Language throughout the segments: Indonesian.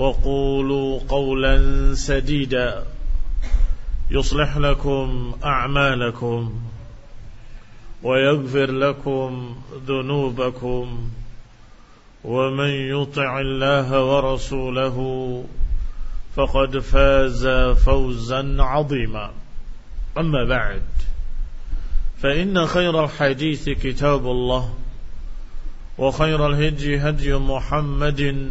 وقولوا قولا سديدا. يصلح لكم أعمالكم ويغفر لكم ذنوبكم ومن يطع الله ورسوله فقد فاز فوزا عظيما. أما بعد فإن خير الحديث كتاب الله وخير الهدي هدي محمد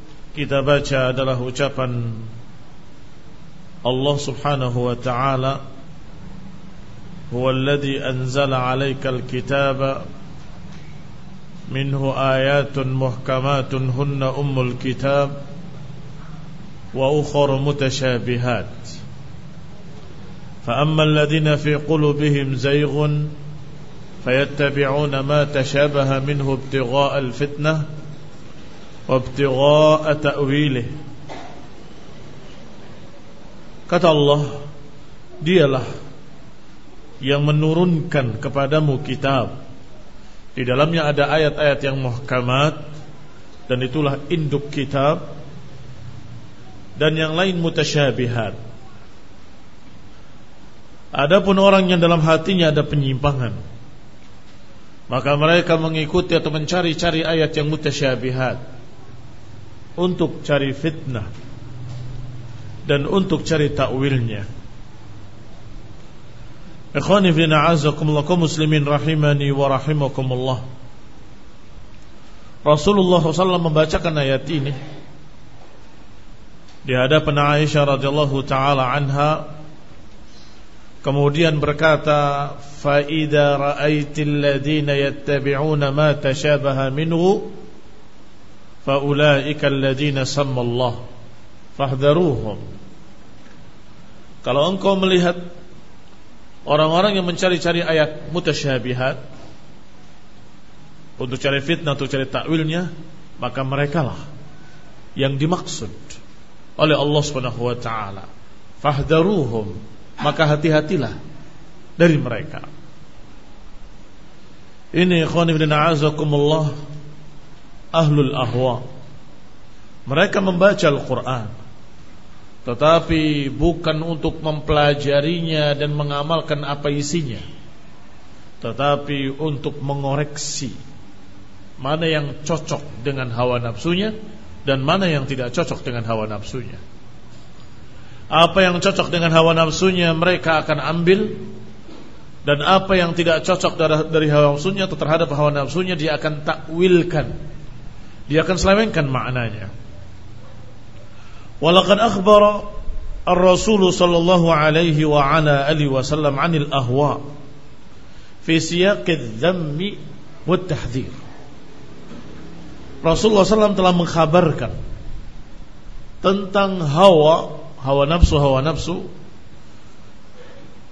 kita baca adalah ucapan Allah Subhanahu wa taala هو الذي أنزل عليك الكتاب منه آيات محكمات هن أم الكتاب وأخر متشابهات فأما الذين في قلوبهم زيغ فيتبعون ما تشابه منه ابتغاء الفتنه وابتغاء تأويله Kata Allah Dialah Yang menurunkan kepadamu kitab Di dalamnya ada ayat-ayat yang muhkamat Dan itulah induk kitab Dan yang lain mutasyabihat Adapun orang yang dalam hatinya ada penyimpangan Maka mereka mengikuti atau mencari-cari ayat yang mutasyabihat Untuk cari fitnah Dan untuk cari takwilnya. Ikhwani fi na'azakumullah muslimin rahimani wa rahimakumullah. Rasulullah SAW membacakan ayat ini. Di hadapan Aisyah radhiyallahu taala anha Kemudian berkata, "Faida ra'aitil ladzina yattabi'una ma tashabaha minhu faulaika alladzina sammallah fahdharuhum." Kalau engkau melihat orang-orang yang mencari-cari ayat mutasyabihat untuk cari fitnah atau cari takwilnya, maka merekalah yang dimaksud oleh Allah Subhanahu wa taala. Fahdharuhum maka hati-hatilah dari mereka. Ini ikhwan a'azakumullah ahlul ahwa. Mereka membaca Al-Quran. Tetapi bukan untuk mempelajarinya dan mengamalkan apa isinya. Tetapi untuk mengoreksi mana yang cocok dengan hawa nafsunya dan mana yang tidak cocok dengan hawa nafsunya. Apa yang cocok dengan hawa nafsunya mereka akan ambil dan apa yang tidak cocok dari hawa nafsunya atau terhadap hawa nafsunya dia akan takwilkan dia akan selewengkan maknanya. Walaqad akhbara Ar-Rasul sallallahu alaihi wa ala alihi wasallam 'anil ahwa fi siyaq adh-dhammi wat tahdhir. Rasulullah SAW telah mengkhabarkan tentang hawa, hawa nafsu, hawa nafsu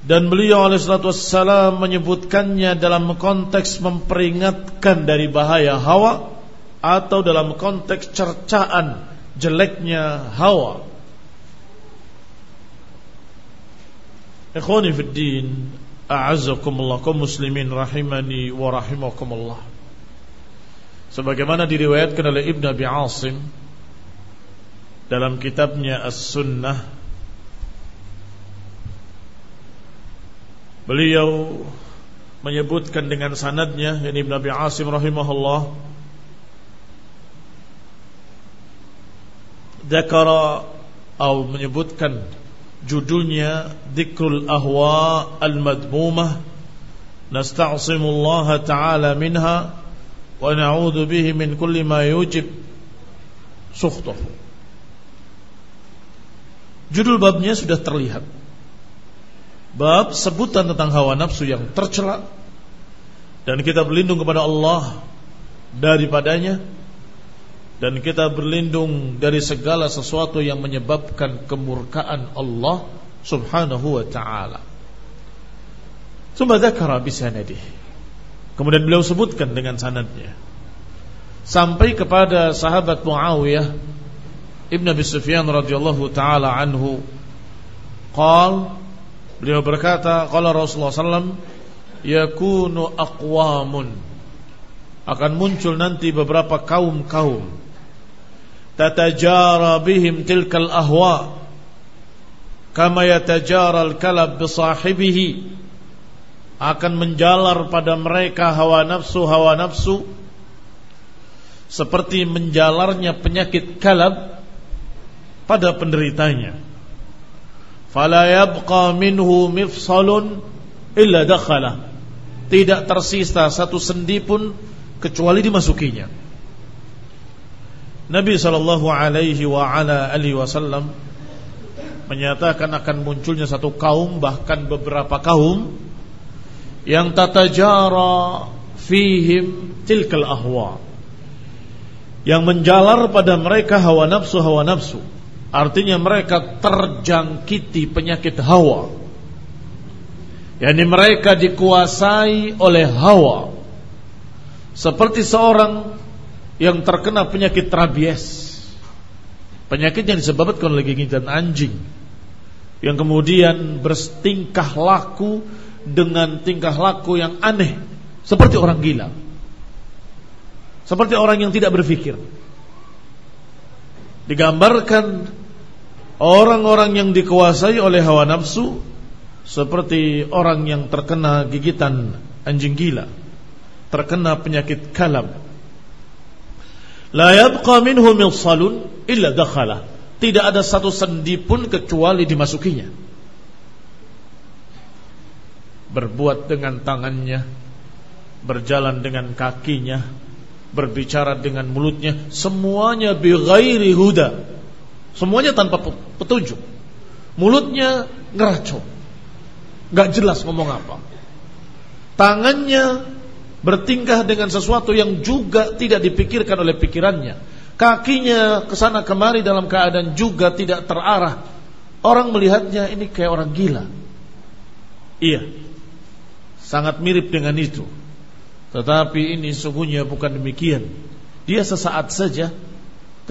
dan beliau oleh salatu wassalam menyebutkannya dalam konteks memperingatkan dari bahaya hawa atau dalam konteks cercaan jeleknya hawa. Ikhwani fid din, a'azzakumullah muslimin rahimani wa rahimakumullah. Sebagaimana diriwayatkan oleh Ibn Abi Asim dalam kitabnya As-Sunnah Beliau menyebutkan dengan sanadnya yakni Ibn Abi Asim rahimahullah Dakara atau menyebutkan judulnya Dzikrul Ahwa Al-Madmumah. Nasta'simullah Ta'ala minha wa na'udzu bihi min kulli ma yujib. Sukhtahu Judul babnya sudah terlihat. Bab sebutan tentang hawa nafsu yang tercela. Dan kita berlindung kepada Allah Daripadanya dan kita berlindung dari segala sesuatu yang menyebabkan kemurkaan Allah Subhanahu wa taala. Summa. Kemudian beliau sebutkan dengan sanadnya sampai kepada sahabat Muawiyah Ibn Abi Sufyan radhiyallahu taala anhu qal beliau berkata qala Rasulullah sallam yakunu aqwamun akan muncul nanti beberapa kaum-kaum tatajara bihim tilkal ahwa kama yatajara al-kalab bi akan menjalar pada mereka hawa nafsu hawa nafsu seperti menjalarnya penyakit kalab pada penderitanya. Fala yabqa minhu mifsalun illa dakhala. Tidak tersisa satu sendi pun kecuali dimasukinya. Nabi sallallahu alaihi wa ala alihi wasallam menyatakan akan munculnya satu kaum bahkan beberapa kaum yang tatajara fihim tilkal ahwa yang menjalar pada mereka hawa nafsu hawa nafsu. Artinya mereka terjangkiti penyakit hawa. Yakni mereka dikuasai oleh hawa. Seperti seorang yang terkena penyakit rabies. Penyakit yang disebabkan oleh gigitan anjing yang kemudian bertingkah laku dengan tingkah laku yang aneh seperti orang gila. Seperti orang yang tidak berpikir. Digambarkan orang-orang yang dikuasai oleh hawa nafsu seperti orang yang terkena gigitan anjing gila, terkena penyakit kalab, La yabqa minhu milsalun illa dakhala. Tidak ada satu sendi pun kecuali dimasukinya. Berbuat dengan tangannya, berjalan dengan kakinya, berbicara dengan mulutnya, semuanya bi ghairi huda. Semuanya tanpa petunjuk. Mulutnya ngeracau. Gak jelas ngomong apa. Tangannya bertingkah dengan sesuatu yang juga tidak dipikirkan oleh pikirannya. Kakinya ke sana kemari dalam keadaan juga tidak terarah. Orang melihatnya ini kayak orang gila. Iya. Sangat mirip dengan itu. Tetapi ini sungguhnya bukan demikian. Dia sesaat saja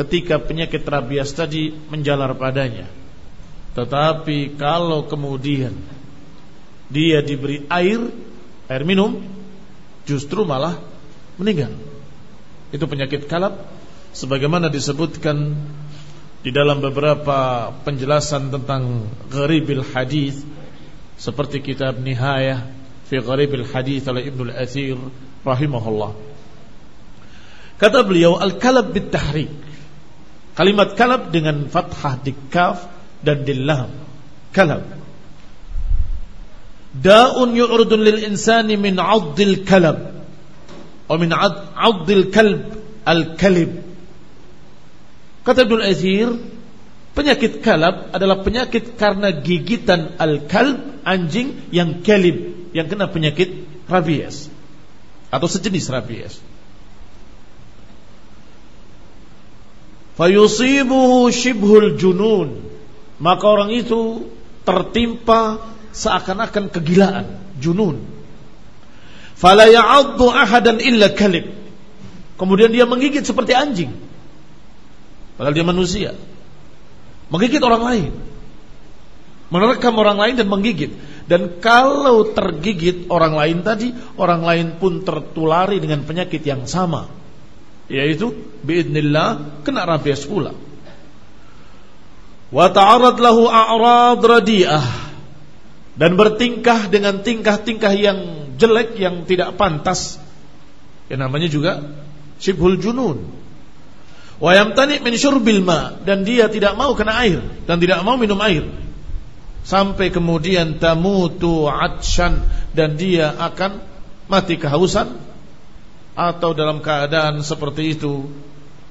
ketika penyakit rabies tadi menjalar padanya. Tetapi kalau kemudian dia diberi air, air minum, justru malah meninggal. Itu penyakit kalab sebagaimana disebutkan di dalam beberapa penjelasan tentang gharibil hadis seperti kitab Nihayah fi gharibil hadis oleh Ibnu Al-Athir rahimahullah. Kata beliau al-kalab bit tahrik. Kalimat kalab dengan fathah di kaf dan di lam. Kalab. Da'un yu'rudun lil insani min 'addil kalab. Atau min 'addil kalb al-kalib Kata Ibnu Athir, penyakit kalab adalah penyakit karena gigitan al-kalb, anjing yang kalib, yang kena penyakit rabies atau sejenis rabies. Fayusibuhu shibhul junun. Maka orang itu tertimpa seakan-akan kegilaan, junun. Fala ya'addu ahadan illa kalib. Kemudian dia menggigit seperti anjing. Padahal dia manusia. Menggigit orang lain. Menerkam orang lain dan menggigit. Dan kalau tergigit orang lain tadi, orang lain pun tertulari dengan penyakit yang sama. Yaitu, biidnillah, kena rabies pula. Wa ta'arad lahu a'rad radi'ah. Dan bertingkah dengan tingkah-tingkah yang jelek, yang tidak pantas. Yang namanya juga Shibhul junun Wa yamtani min syurbil ma dan dia tidak mau kena air dan tidak mau minum air. Sampai kemudian tamutu atshan dan dia akan mati kehausan atau dalam keadaan seperti itu.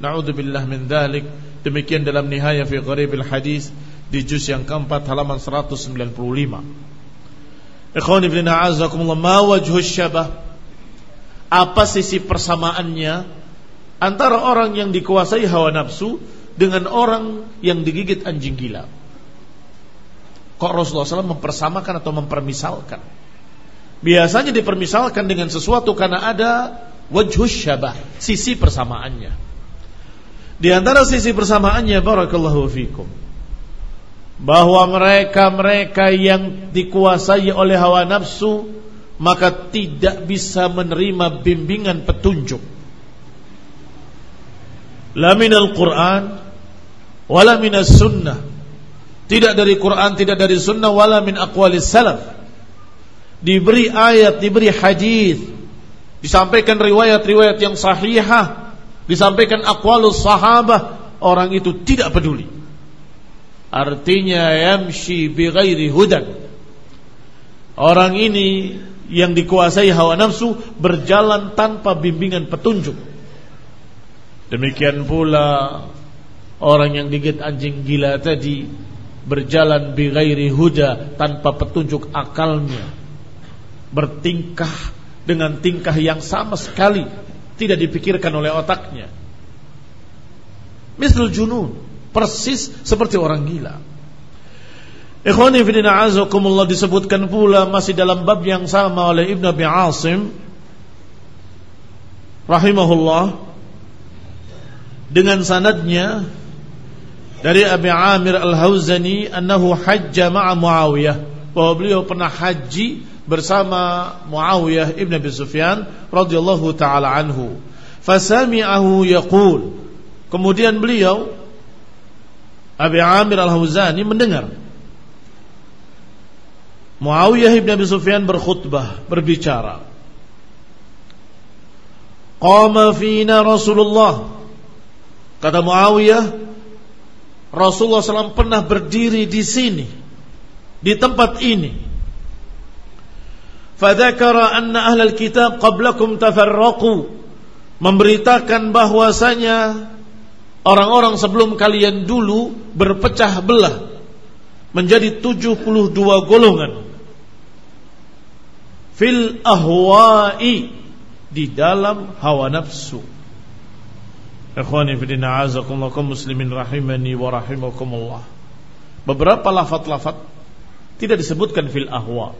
Nauzubillah min dzalik. Demikian dalam nihaya fi gharibil hadis di juz yang keempat halaman 195. Ikhwan a'azakumullah ma wajhu syabah? Apa sisi persamaannya antara orang yang dikuasai hawa nafsu dengan orang yang digigit anjing gila. Kok Rasulullah SAW mempersamakan atau mempermisalkan? Biasanya dipermisalkan dengan sesuatu karena ada wajhus syabah, sisi persamaannya. Di antara sisi persamaannya barakallahu fikum bahwa mereka-mereka yang dikuasai oleh hawa nafsu maka tidak bisa menerima bimbingan petunjuk. La minal Quran wala minas sunnah. Tidak dari Quran tidak dari sunnah wala min aqwalis salaf. Diberi ayat diberi hadis. Disampaikan riwayat-riwayat yang sahihah. Disampaikan aqwalus sahabah. Orang itu tidak peduli artinya yamshi bi ghairi hudan orang ini yang dikuasai hawa nafsu berjalan tanpa bimbingan petunjuk Demikian pula orang yang digigit anjing gila tadi berjalan bi ghairi huda tanpa petunjuk akalnya. Bertingkah dengan tingkah yang sama sekali tidak dipikirkan oleh otaknya. Misal junun, persis seperti orang gila. Ikhwani fillah azakumullah disebutkan pula masih dalam bab yang sama oleh Ibn Abi Asim rahimahullah dengan sanadnya dari Abi Amir Al-Hauzani annahu hajja ma'a Muawiyah. Bahwa beliau pernah haji bersama Muawiyah ibn Abi Sufyan radhiyallahu taala anhu. Fasami'ahu yaqul. Kemudian beliau Abi Amir Al-Hauzani mendengar. Muawiyah ibn Abi Sufyan berkhutbah berbicara. Qama fina Rasulullah. Kata Muawiyah, Rasulullah SAW pernah berdiri di sini, di tempat ini. Fadzakara anna ahlal kitab qablakum tafarraqu. Memberitakan bahwasanya orang-orang sebelum kalian dulu berpecah belah menjadi 72 golongan fil ahwa'i di dalam hawa nafsu Ikhwani azakumullah kaum muslimin rahimani wa rahimakumullah. Beberapa lafaz-lafaz tidak disebutkan fil ahwa.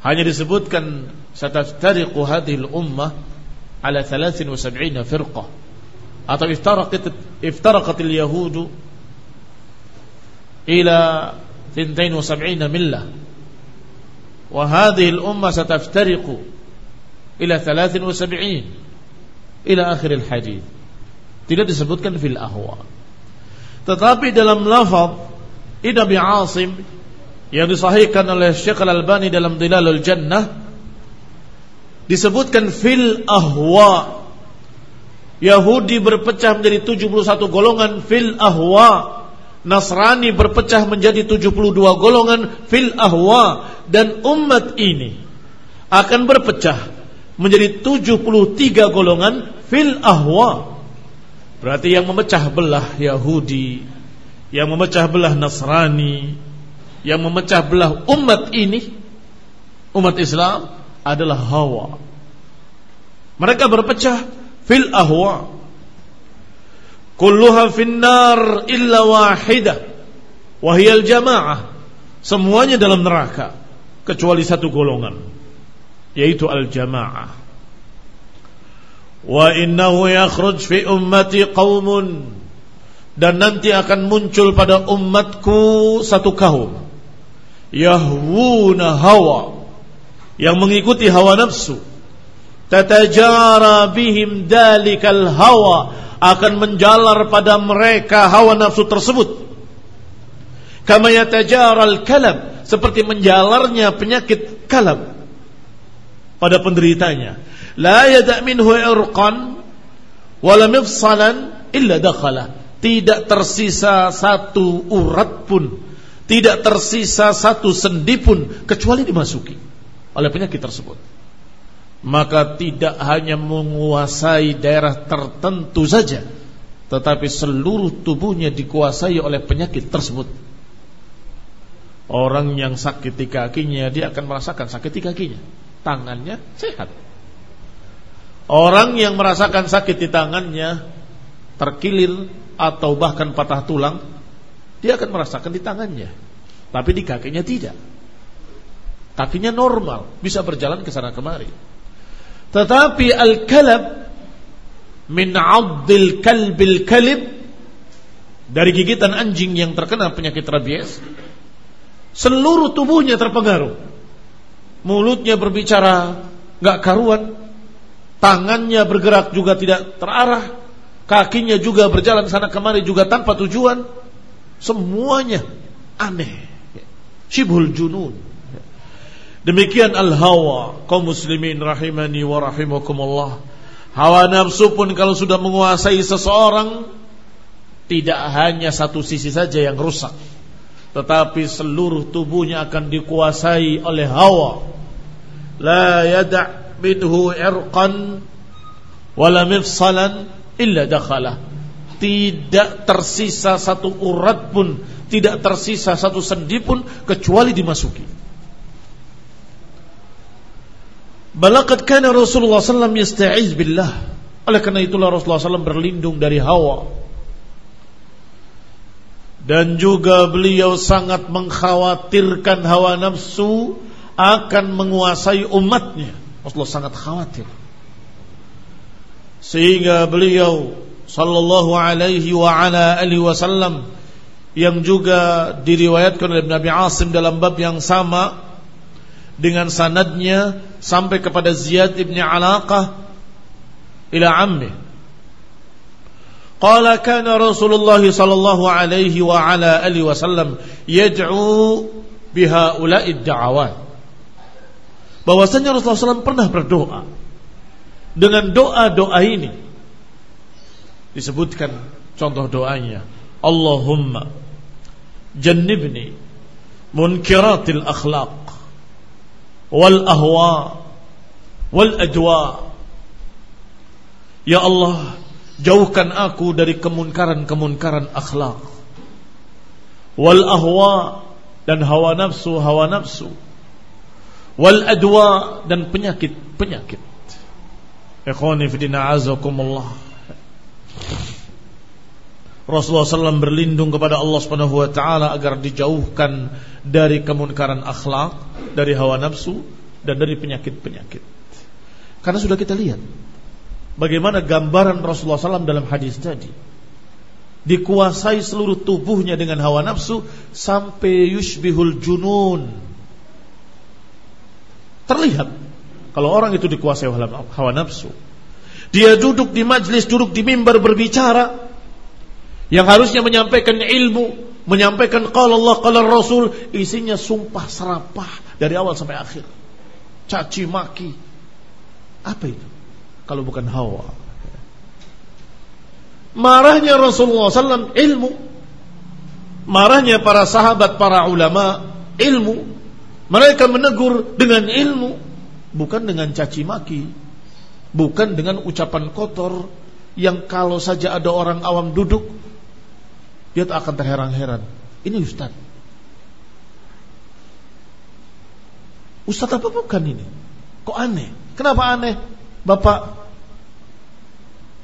Hanya disebutkan sataftariqu hadhihi al-ummah ala 73 firqah. Atau iftaraqat iftaraqat al-yahud ila 72 millah. Wa hadhihi al-ummah sataftariqu ila 73 ila akhir al-hadith. Tidak disebutkan fil ahwa. Tetapi dalam lafaz Ibn Asim yang disahihkan oleh Syekh Al-Albani dalam Dilalul Jannah disebutkan fil ahwa Yahudi berpecah menjadi 71 golongan fil ahwa. Nasrani berpecah menjadi 72 golongan fil ahwa. Dan umat ini akan berpecah menjadi 73 golongan fil ahwa. Berarti yang memecah belah Yahudi yang memecah belah Nasrani yang memecah belah umat ini umat Islam adalah hawa. Mereka berpecah fil ahwa. Kulluha finnar illa wahidah wahiyal jamaah. Semuanya dalam neraka. Kecuali satu golongan. Yaitu al jamaah wa innahu yakhruj fi ummati qaumun dan nanti akan muncul pada umatku satu kaum. Yahwuna hawa. Yang mengikuti hawa nafsu tatajara bihim dalikal hawa. Akan menjalar pada mereka hawa nafsu tersebut. Kama yatajaral kalab seperti menjalarnya penyakit kalab pada penderitanya. La yada' minhu irqan wala mifsalan illa dakhala. Tidak tersisa satu urat pun. Tidak tersisa satu sendi pun kecuali dimasuki oleh penyakit tersebut. Maka tidak hanya menguasai daerah tertentu saja, tetapi seluruh tubuhnya dikuasai oleh penyakit tersebut. Orang yang sakit di kakinya dia akan merasakan sakit di kakinya, tangannya sehat. Orang yang merasakan sakit di tangannya terkilir atau bahkan patah tulang dia akan merasakan di tangannya, tapi di kakinya tidak. Kakinya normal, bisa berjalan ke sana kemari. Tetapi al-kalab min 'abdil kalbil kalib dari gigitan anjing yang terkena penyakit rabies seluruh tubuhnya terpengaruh. Mulutnya berbicara nggak karuan, tangannya bergerak juga tidak terarah, kakinya juga berjalan sana kemari juga tanpa tujuan Semuanya aneh. Shibhul junun. Demikian al-hawa kaum muslimin rahimani wa rahimakumullah. Hawa nafsu pun kalau sudah menguasai seseorang tidak hanya satu sisi saja yang rusak, tetapi seluruh tubuhnya akan dikuasai oleh hawa. La yada' minhu irqan wala mifsalan illa dakhalah tidak tersisa satu urat pun, tidak tersisa satu sendi pun kecuali dimasuki. Balakat kana Rasulullah SAW yasta'iz billah. Oleh karena itulah Rasulullah SAW berlindung dari hawa. Dan juga beliau sangat mengkhawatirkan hawa nafsu akan menguasai umatnya. Rasulullah sangat khawatir. Sehingga beliau sallallahu alaihi wa ala alihi wasallam yang juga diriwayatkan oleh Nabi Asim dalam bab yang sama dengan sanadnya sampai kepada Ziyad ibn Alaqah ila ammi. Qala kana Rasulullah sallallahu alaihi wa ala alihi wasallam yad'u biha ula'id da'awat. Bahwasanya Rasulullah SAW pernah berdoa. Dengan doa-doa ini disebutkan contoh doanya. Allahumma jannibni munkiratil akhlaq wal ajwa. Ya Allah jauhkan aku dari kemunkaran-kemunkaran akhlak. Wal ahwa dan hawa nafsu hawa nafsu. Wal adwa dan penyakit-penyakit. Ikhwani fidina azakumullah Rasulullah SAW berlindung kepada Allah Subhanahu Wa Taala agar dijauhkan dari kemunkaran akhlak, dari hawa nafsu, dan dari penyakit-penyakit. Karena sudah kita lihat bagaimana gambaran Rasulullah SAW dalam hadis tadi. Dikuasai seluruh tubuhnya dengan hawa nafsu sampai yushbihul junun. Terlihat kalau orang itu dikuasai hawa nafsu dia duduk di majlis, duduk di mimbar berbicara. Yang harusnya menyampaikan ilmu, menyampaikan qala Allah qala Rasul, isinya sumpah serapah dari awal sampai akhir. Caci maki. Apa itu? Kalau bukan hawa. Marahnya Rasulullah SAW ilmu. Marahnya para sahabat, para ulama ilmu. Mereka menegur dengan ilmu, bukan dengan caci maki, bukan dengan ucapan kotor yang kalau saja ada orang awam duduk dia tak akan terheran-heran. Ini Ustaz. Ustaz apa bukan ini? Kok aneh? Kenapa aneh? Bapak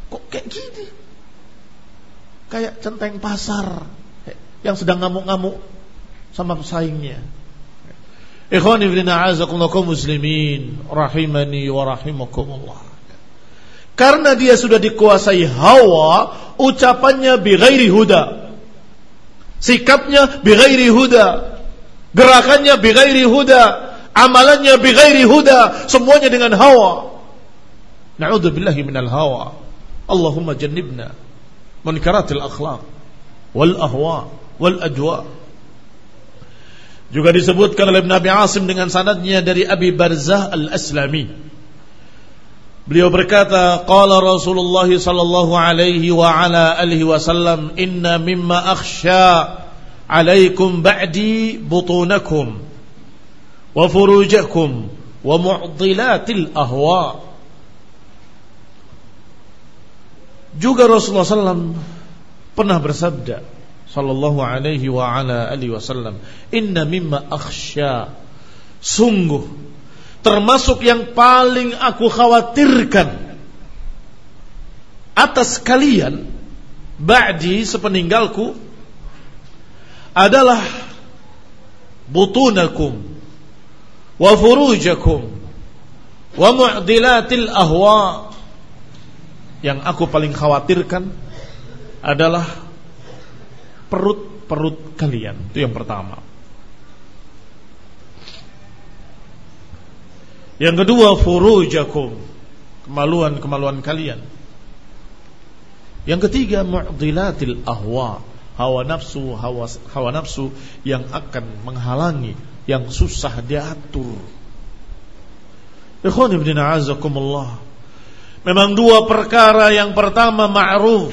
kok kayak gini? Kayak centeng pasar yang sedang ngamuk-ngamuk sama pesaingnya. Ikhwani a'azakumullah muslimin rahimani wa rahimakumullah. Karena dia sudah dikuasai hawa, ucapannya bi huda. Sikapnya bighairi huda. Gerakannya bighairi huda. Amalannya bighairi huda. Semuanya dengan hawa. Na'udzubillahi minal hawa. Allahumma jannibna munkaratil akhlaq wal ahwa wal ajwa. Juga disebutkan oleh Nabi Asim dengan sanadnya dari Abi Barzah Al-Aslami. Beliau berkata, qala Rasulullah sallallahu alaihi wa ala alihi wasallam, "Inna mimma akhsha alaikum ba'di butunakum wa furujakum wa mu'dilatil ahwa." Juga Rasulullah sallam pernah bersabda sallallahu alaihi wa ala alihi wasallam, "Inna mimma akhsha" Sungguh termasuk yang paling aku khawatirkan. Atas kalian ba'di sepeninggalku adalah butunakum wa furujakum wa mu'dilatil ahwa. Yang aku paling khawatirkan adalah perut-perut kalian. Itu yang pertama Yang kedua furujakum, kemaluan-kemaluan kalian. Yang ketiga mu'dilatil ahwa, hawa nafsu, hawa, hawa nafsu yang akan menghalangi, yang susah diatur. Ikhwan ibn a'azakumullah. Memang dua perkara yang pertama ma'ruf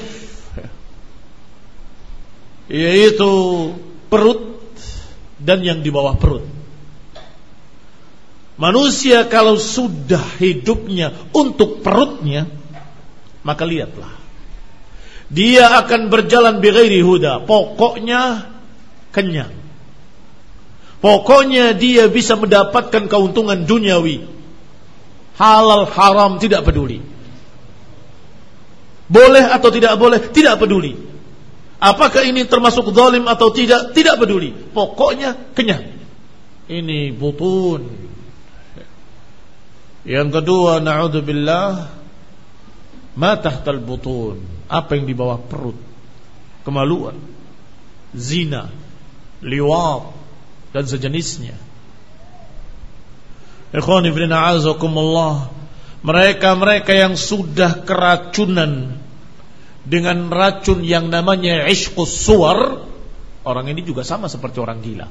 yaitu perut dan yang di bawah perut. Manusia kalau sudah hidupnya untuk perutnya, maka lihatlah. Dia akan berjalan bighairi huda. Pokoknya kenyang. Pokoknya dia bisa mendapatkan keuntungan duniawi. Halal haram tidak peduli. Boleh atau tidak boleh tidak peduli. Apakah ini termasuk zalim atau tidak tidak peduli. Pokoknya kenyang. Ini butun yang kedua, na'udzubillah ma tahtal butun, apa yang di bawah perut? Kemaluan, zina, liwat dan sejenisnya. Ikhwan ibn a'azakumullah Mereka-mereka yang sudah keracunan Dengan racun yang namanya ishqus suwar Orang ini juga sama seperti orang gila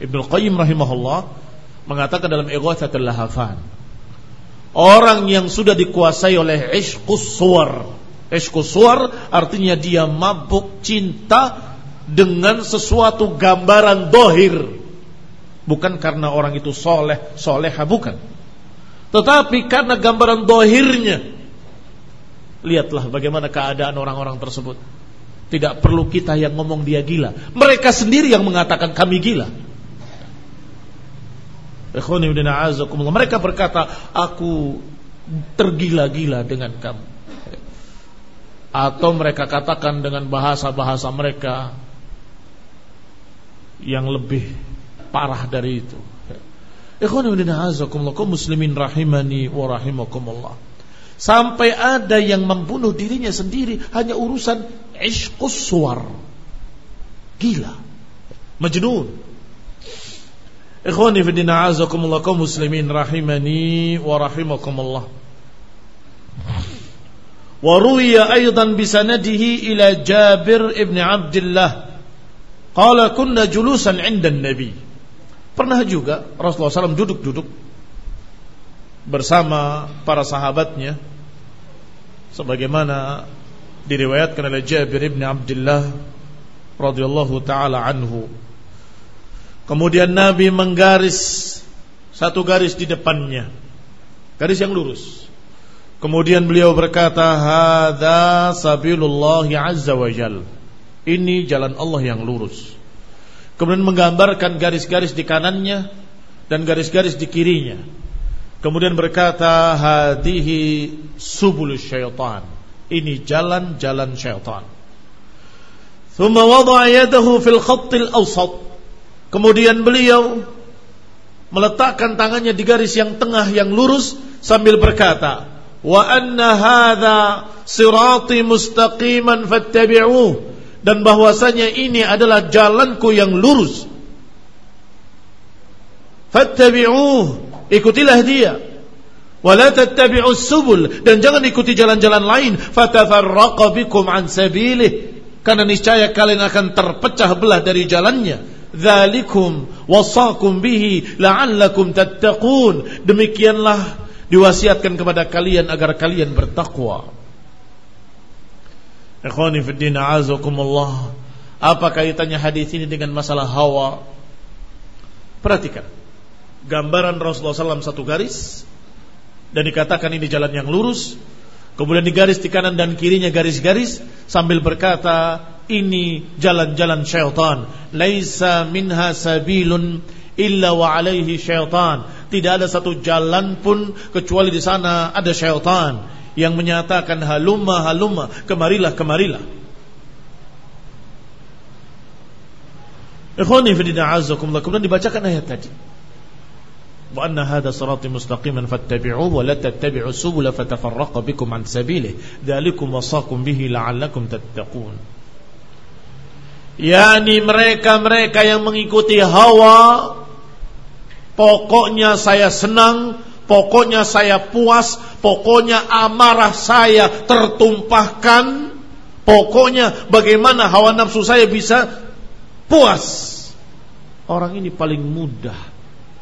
Ibnu Qayyim rahimahullah Mengatakan dalam Ighathatul Lahafan Orang yang sudah dikuasai oleh ishqus suwar. Ishqus suwar artinya dia mabuk cinta dengan sesuatu gambaran dohir. Bukan karena orang itu soleh, soleha bukan. Tetapi karena gambaran dohirnya. Lihatlah bagaimana keadaan orang-orang tersebut. Tidak perlu kita yang ngomong dia gila. Mereka sendiri yang mengatakan kami gila. Mereka berkata, aku tergila-gila dengan kamu. Atau mereka katakan dengan bahasa-bahasa mereka yang lebih parah dari itu. muslimin rahimani wa rahimakumullah. Sampai ada yang membunuh dirinya sendiri hanya urusan ishqus suar. Gila. Majnun. Ikhwani fi din a'azakumullah kaum muslimin rahimani wa rahimakumullah. Wa ruwiya aidan bi sanadihi ila Jabir ibn Abdullah qala kunna julusan 'inda nabi Pernah juga Rasulullah SAW duduk-duduk bersama para sahabatnya sebagaimana diriwayatkan oleh Jabir ibn Abdullah radhiyallahu taala anhu. Kemudian Nabi menggaris satu garis di depannya. Garis yang lurus. Kemudian beliau berkata, "Hadza sabilullah azza wa jal." Ini jalan Allah yang lurus. Kemudian menggambarkan garis-garis di kanannya dan garis-garis di kirinya. Kemudian berkata, "Hadihi subul syaitan." Ini jalan-jalan syaitan. Thumma wada'a yadahu fil khattil awsat. Kemudian beliau meletakkan tangannya di garis yang tengah yang lurus sambil berkata, wa anna hadha sirati mustaqiman fattabi'uh dan bahwasanya ini adalah jalanku yang lurus. Fattabi'uh ikutilah dia. Wala tattabi'us subul. Dan jangan ikuti jalan-jalan lain. Fatafarraqa bikum an sabilih. Karena niscaya kalian akan terpecah belah dari jalannya dzalikum wasakum bihi la'allakum tattaqun demikianlah diwasiatkan kepada kalian agar kalian bertakwa. Ikhwani fi din. Apa kaitannya hadis ini dengan masalah hawa? Perhatikan. Gambaran Rasulullah SAW satu garis dan dikatakan ini jalan yang lurus. Kemudian digaris di kanan dan kirinya garis-garis sambil berkata ini jalan-jalan syaitan. Laisa minha sabilun illa wa alaihi syaitan. Tidak ada satu jalan pun kecuali di sana ada syaitan yang menyatakan halumma halumma, kemarilah kemarilah. Ikhwani fi din. Kemudian dibacakan ayat tadi. Hadha sirati mustaqiman fattabi'uhu wa la tattabi'u subula fatafarraqa bikum an sabilihi. Dzalikum wasaqum bihi la'allakum tattaqun. Yani mereka-mereka yang mengikuti hawa Pokoknya saya senang, pokoknya saya puas, pokoknya amarah saya tertumpahkan, pokoknya bagaimana hawa nafsu saya bisa puas. Orang ini paling mudah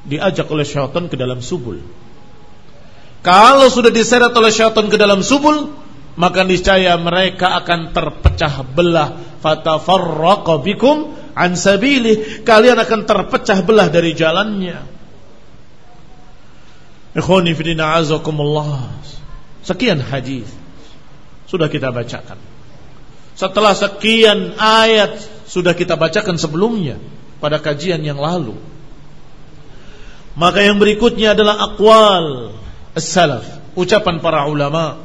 diajak oleh syaitan ke dalam subul. Kalau sudah diseret oleh syaitan ke dalam subul, maka niscaya mereka akan terpecah belah. Fatafarraqa bikum an Kalian akan terpecah belah dari jalannya. Ikhwani fidina azakumullah. Sekian hadis sudah kita bacakan. Setelah sekian ayat sudah kita bacakan sebelumnya pada kajian yang lalu. Maka yang berikutnya adalah akwal as-salaf, ucapan para ulama.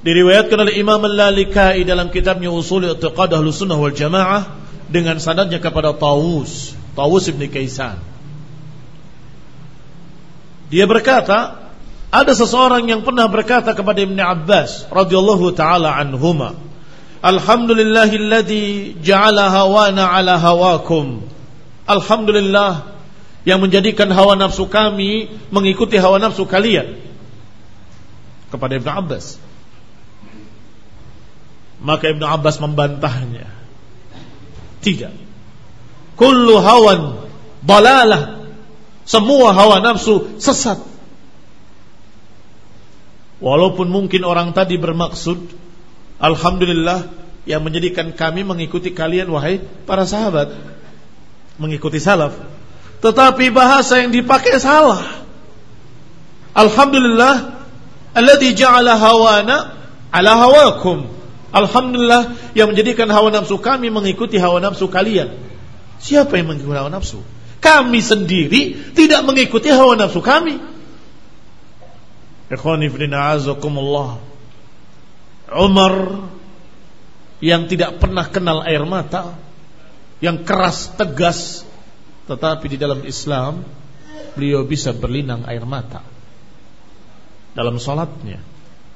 Diriwayatkan oleh Imam Al-Lalikai dalam kitabnya Usul I'tiqad Ahlus Sunnah wal Jamaah dengan sanadnya kepada Tawus, Tawus bin Kaisan. Dia berkata, ada seseorang yang pernah berkata kepada Ibn Abbas radhiyallahu taala anhuma, Alhamdulillahilladzi ja'ala hawana ala hawakum. Alhamdulillah yang menjadikan hawa nafsu kami mengikuti hawa nafsu kalian. Kepada Ibn Abbas. Maka Ibn Abbas membantahnya. Tidak. Kullu hawan balalah semua hawa nafsu sesat. Walaupun mungkin orang tadi bermaksud Alhamdulillah yang menjadikan kami mengikuti kalian wahai para sahabat mengikuti salaf tetapi bahasa yang dipakai salah Alhamdulillah alladzi ja'ala hawana ala hawakum Alhamdulillah yang menjadikan hawa nafsu kami mengikuti hawa nafsu kalian siapa yang mengikuti hawa nafsu kami sendiri tidak mengikuti hawa nafsu kami. Ikhwani azakumullah. Umar yang tidak pernah kenal air mata, yang keras tegas, tetapi di dalam Islam beliau bisa berlinang air mata. Dalam sholatnya,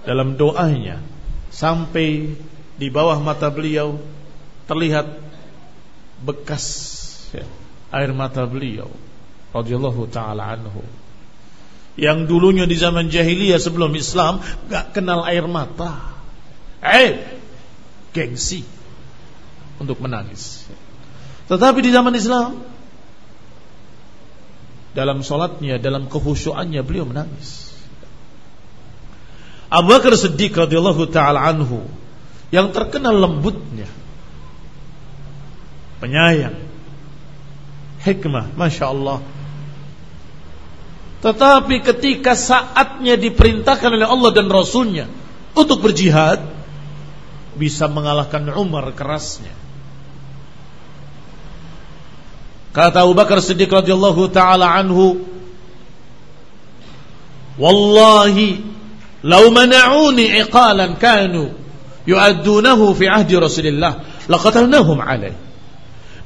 dalam doanya, sampai di bawah mata beliau terlihat bekas ya, air mata beliau radhiyallahu taala anhu. yang dulunya di zaman jahiliyah sebelum Islam gak kenal air mata. Eh, gengsi untuk menangis. Tetapi di zaman Islam dalam solatnya, dalam kehusuannya beliau menangis. Abu Bakar Siddiq radhiyallahu taala anhu yang terkenal lembutnya, penyayang, hikmah, masya Allah. Tetapi ketika saatnya diperintahkan oleh Allah dan Rasulnya untuk berjihad, bisa mengalahkan Umar kerasnya. Kata Abu Bakar Siddiq radhiyallahu taala anhu, "Wallahi law mana'uni iqalan kanu yu'addunahu fi ahdi Rasulillah laqatalnahum alaih."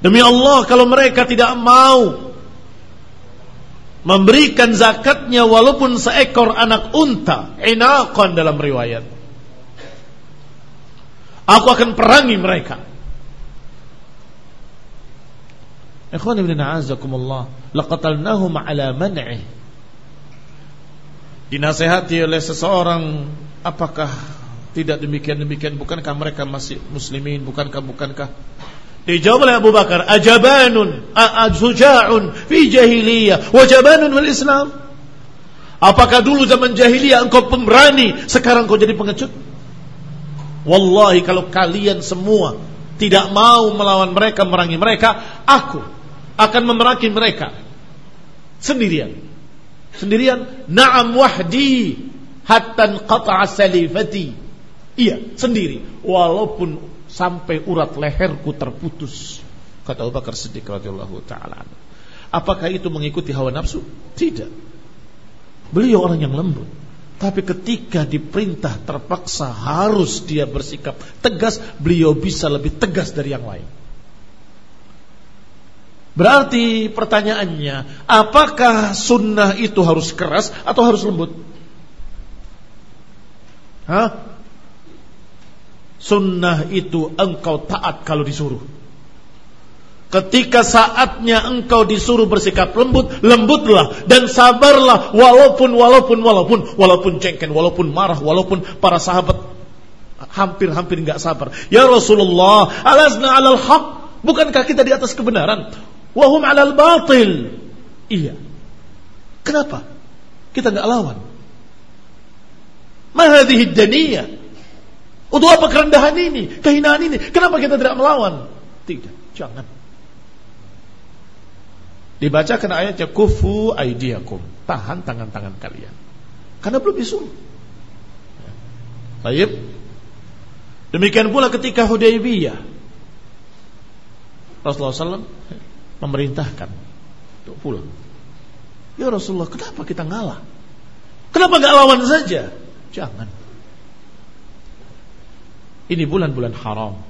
Demi Allah kalau mereka tidak mau memberikan zakatnya walaupun seekor anak unta, inaqan dalam riwayat. Aku akan perangi mereka. Ikhwan ibn a'azakumullah Laqatalnahum ala man'ih Dinasehati oleh seseorang Apakah tidak demikian-demikian? Bukankah mereka masih muslimin? Bukankah, bukankah? Dijawab oleh Abu Bakar Ajabanun Suja'un Fi jahiliyah Wajabanun wal Islam. Apakah dulu zaman jahiliyah engkau pemberani Sekarang kau jadi pengecut? Wallahi kalau kalian semua Tidak mau melawan mereka Merangi mereka Aku akan memerangi mereka sendirian. Sendirian, na'am wahdi hatta qata'a salifati. Iya, sendiri walaupun sampai urat leherku terputus. Kata Abu Bakar Siddiq radhiyallahu taala. Apakah itu mengikuti hawa nafsu? Tidak. Beliau orang yang lembut. Tapi ketika diperintah terpaksa harus dia bersikap tegas, beliau bisa lebih tegas dari yang lain. Berarti pertanyaannya, apakah sunnah itu harus keras atau harus lembut? Hah? Sunnah itu engkau taat kalau disuruh. Ketika saatnya engkau disuruh bersikap lembut, lembutlah dan sabarlah walaupun walaupun walaupun walaupun cengken, walaupun marah, walaupun para sahabat hampir-hampir nggak sabar. Ya Rasulullah, alasna alal haq, bukankah kita di atas kebenaran? Wahum alal batil. Iya. Kenapa? Kita nggak lawan. Mahadhihi daniyah. Untuk apa kerendahan ini, kehinaan ini? Kenapa kita tidak melawan? Tidak, jangan. Dibacakan ayatnya kufu aidiakum. Tahan tangan-tangan kalian. Karena belum disuruh. Baik. Demikian pula ketika Hudaybiyah. Rasulullah SAW memerintahkan untuk pulang. Ya Rasulullah, kenapa kita ngalah? Kenapa nggak lawan saja? Jangan. Ini bulan-bulan haram.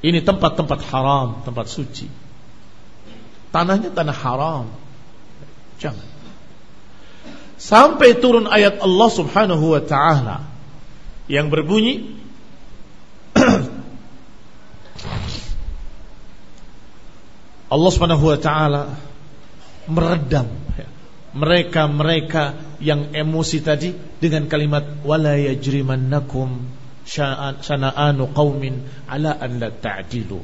Ini tempat-tempat haram, tempat suci. Tanahnya tanah haram. Jangan. Sampai turun ayat Allah Subhanahu wa taala yang berbunyi Allah Subhanahu wa taala meredam mereka-mereka yang emosi tadi dengan kalimat wala yajrimannakum syana'anu qaumin ala an la ta'dilu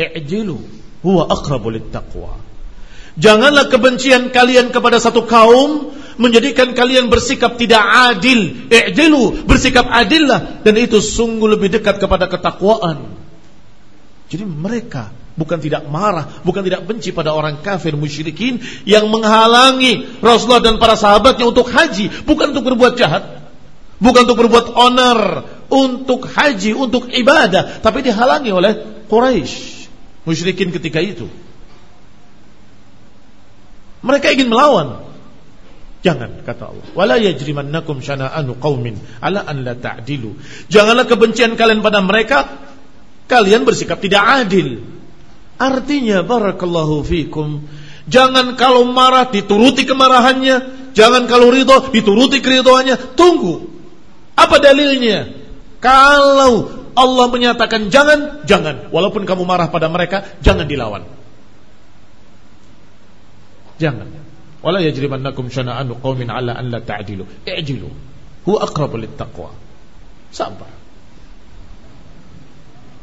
i'dilu huwa aqrabu littaqwa Janganlah kebencian kalian kepada satu kaum menjadikan kalian bersikap tidak adil. I'dilu, bersikap adillah dan itu sungguh lebih dekat kepada ketakwaan. Jadi mereka bukan tidak marah, bukan tidak benci pada orang kafir musyrikin yang menghalangi Rasulullah dan para sahabatnya untuk haji, bukan untuk berbuat jahat, bukan untuk berbuat honor, untuk haji, untuk ibadah, tapi dihalangi oleh Quraisy musyrikin ketika itu. Mereka ingin melawan. Jangan kata Allah. Wala yajrimannakum syana'anu qaumin ala an la ta'dilu. Janganlah kebencian kalian pada mereka kalian bersikap tidak adil. Artinya barakallahu fikum Jangan kalau marah dituruti kemarahannya Jangan kalau ridho dituruti keridoannya Tunggu Apa dalilnya Kalau Allah menyatakan jangan Jangan Walaupun kamu marah pada mereka Jangan dilawan Jangan Wala yajrimannakum syana'anu qaumin ala an la ta'dilu. I'dilu. Huwa aqrabu taqwa. Sabar.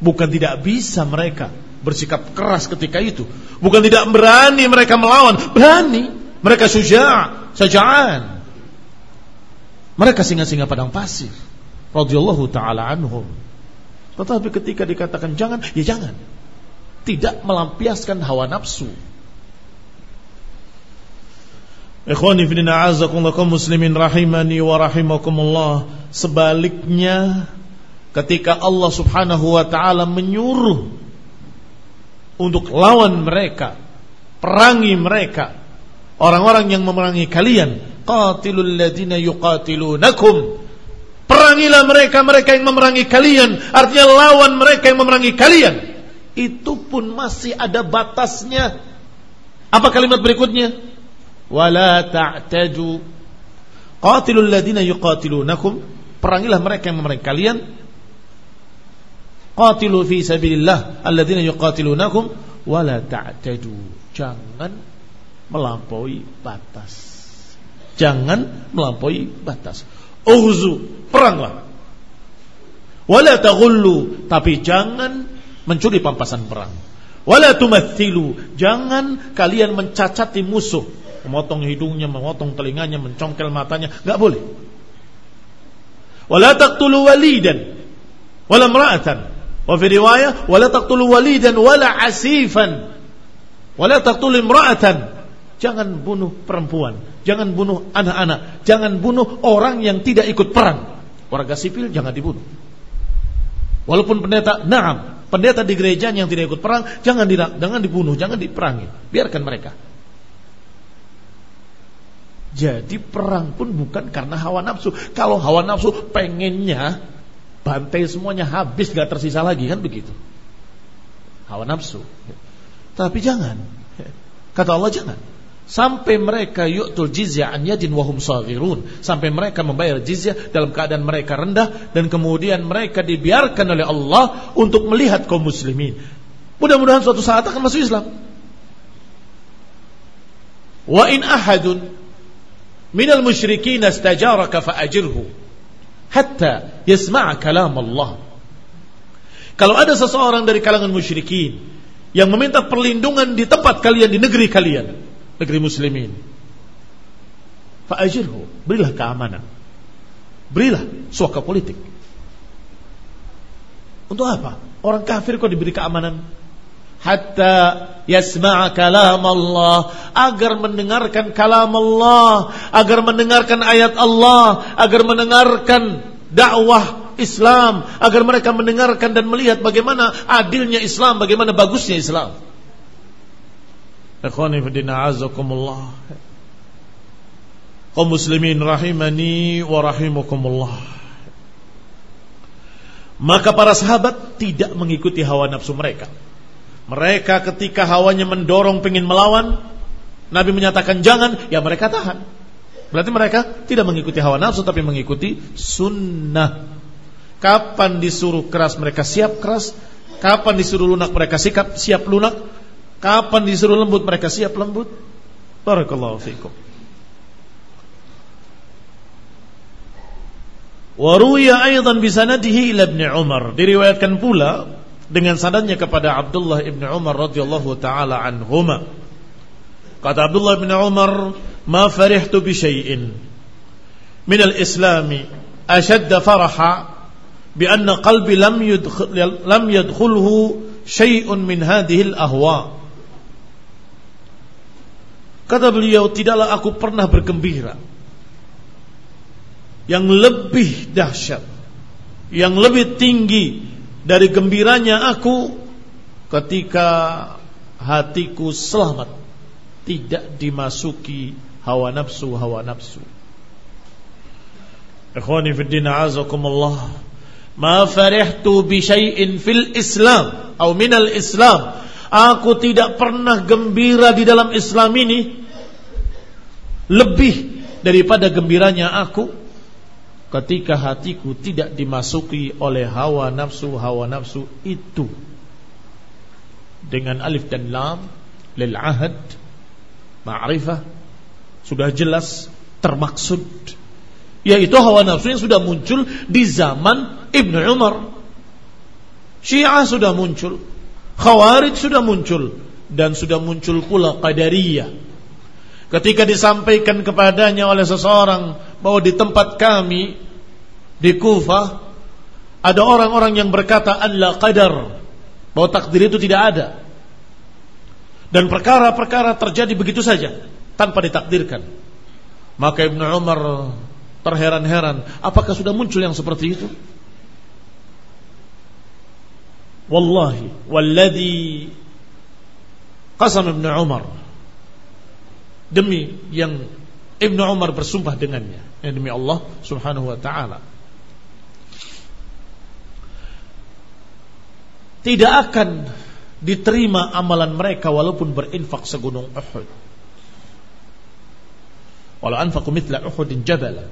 Bukan tidak bisa mereka bersikap keras ketika itu. Bukan tidak berani mereka melawan, berani. Mereka syuja', saja'an. Mereka singa-singa padang pasir. Radhiyallahu taala anhum. Tetapi ketika dikatakan jangan, ya jangan. Tidak melampiaskan hawa nafsu. Ikhwani muslimin rahimani wa rahimakumullah. Sebaliknya ketika Allah Subhanahu wa taala menyuruh untuk lawan mereka, perangi mereka, orang-orang yang memerangi kalian, qatilul ladina yuqatilunakum. Perangilah mereka mereka yang memerangi kalian, artinya lawan mereka yang memerangi kalian. Itu pun masih ada batasnya. Apa kalimat berikutnya? wala ta'taju qatilul ladina yuqatilunakum perangilah mereka yang memerangi kalian qatilu fi sabilillah alladina yuqatilunakum wala ta'taju jangan melampaui batas. Jangan melampaui batas. Uhzu peranglah. Wala taghullu tapi jangan mencuri pampasan perang. Wala tumathilu jangan kalian mencacati musuh. Memotong hidungnya, memotong telinganya, mencongkel matanya, nggak boleh. Wala taqtulu walidan wala imra'atan. Wa fi riwayah wala taqtulu walidan wala asifan. Wala taqtulu imra'atan. Jangan bunuh perempuan, jangan bunuh anak-anak, jangan bunuh orang yang tidak ikut perang. Warga sipil jangan dibunuh. Walaupun pendeta, naam, pendeta di gereja yang tidak ikut perang jangan di, jangan dibunuh, jangan diperangi. Biarkan mereka. Jadi perang pun bukan karena hawa nafsu. Kalau hawa nafsu pengennya bantai semuanya habis gak tersisa lagi kan begitu. Hawa nafsu. Tapi jangan. Kata Allah jangan. Sampai mereka yu'tul jizyah an yadin wahum saghirun. Sampai mereka membayar jizyah dalam keadaan mereka rendah dan kemudian mereka dibiarkan oleh Allah untuk melihat kaum muslimin. Mudah-mudahan suatu saat akan masuk Islam. Wa in ahadun minal musyrikin istajaraka fa'ajirhu hatta yasma'a kalam Allah. Kalau ada seseorang dari kalangan musyrikin yang meminta perlindungan di tempat kalian di negeri kalian, negeri muslimin. Fa'ajirhu, berilah keamanan. Berilah suaka politik. Untuk apa? Orang kafir kok diberi keamanan? Hatta yasma'a kalam Allah agar mendengarkan kalam Allah agar mendengarkan ayat Allah agar mendengarkan dakwah Islam agar mereka mendengarkan dan melihat bagaimana adilnya Islam bagaimana bagusnya Islam. Ikhwani fidina azakumullah kaum muslimin rahimani wa rahimakumullah. Maka para sahabat tidak mengikuti hawa nafsu mereka mereka ketika hawanya mendorong pengen melawan, Nabi menyatakan jangan, ya mereka tahan. Berarti mereka tidak mengikuti hawa nafsu tapi mengikuti sunnah. Kapan disuruh keras mereka siap keras, kapan disuruh lunak mereka sikap siap lunak, kapan disuruh lembut mereka siap lembut. Barakallahu fiikum. Waruya aydan bisanadihi ila Ibn Umar. Diriwayatkan pula dengan sanadnya kepada Abdullah ibn Umar radhiyallahu taala anhuma. Kata Abdullah ibn Umar, "Ma farihtu bi syai'in min al-Islam ashadd faraha bi anna qalbi lam yadkhul lam yadkhulhu syai'un min hadhihi al-ahwa." Kata beliau, tidaklah aku pernah bergembira yang lebih dahsyat, yang lebih tinggi dari gembiranya aku ketika hatiku selamat tidak dimasuki hawa nafsu hawa nafsu. Ikhwani fi din azakumullah ma farihtu bi syai'in fil islam atau minal islam. Aku tidak pernah gembira di dalam islam ini. Lebih daripada gembiranya aku ketika hatiku tidak dimasuki oleh hawa nafsu hawa nafsu itu dengan alif dan lam lil ahad ma'rifah sudah jelas termaksud yaitu hawa nafsu yang sudah muncul di zaman Ibnu Umar. Syiah sudah muncul, Khawarij sudah muncul dan sudah muncul pula Qadariyah. Ketika disampaikan kepadanya oleh seseorang bahwa di tempat kami di Kufah ada orang-orang yang berkata Allah qadar bahwa takdir itu tidak ada. Dan perkara-perkara terjadi begitu saja tanpa ditakdirkan. Maka Ibnu Umar terheran-heran, apakah sudah muncul yang seperti itu? Wallahi, walladhi qasam Ibnu Umar demi yang Ibnu Umar bersumpah dengannya, yang demi Allah Subhanahu wa taala. Tidak akan diterima amalan mereka walaupun berinfak segunung Uhud. Walau anfaqu mithla Uhudin jabala.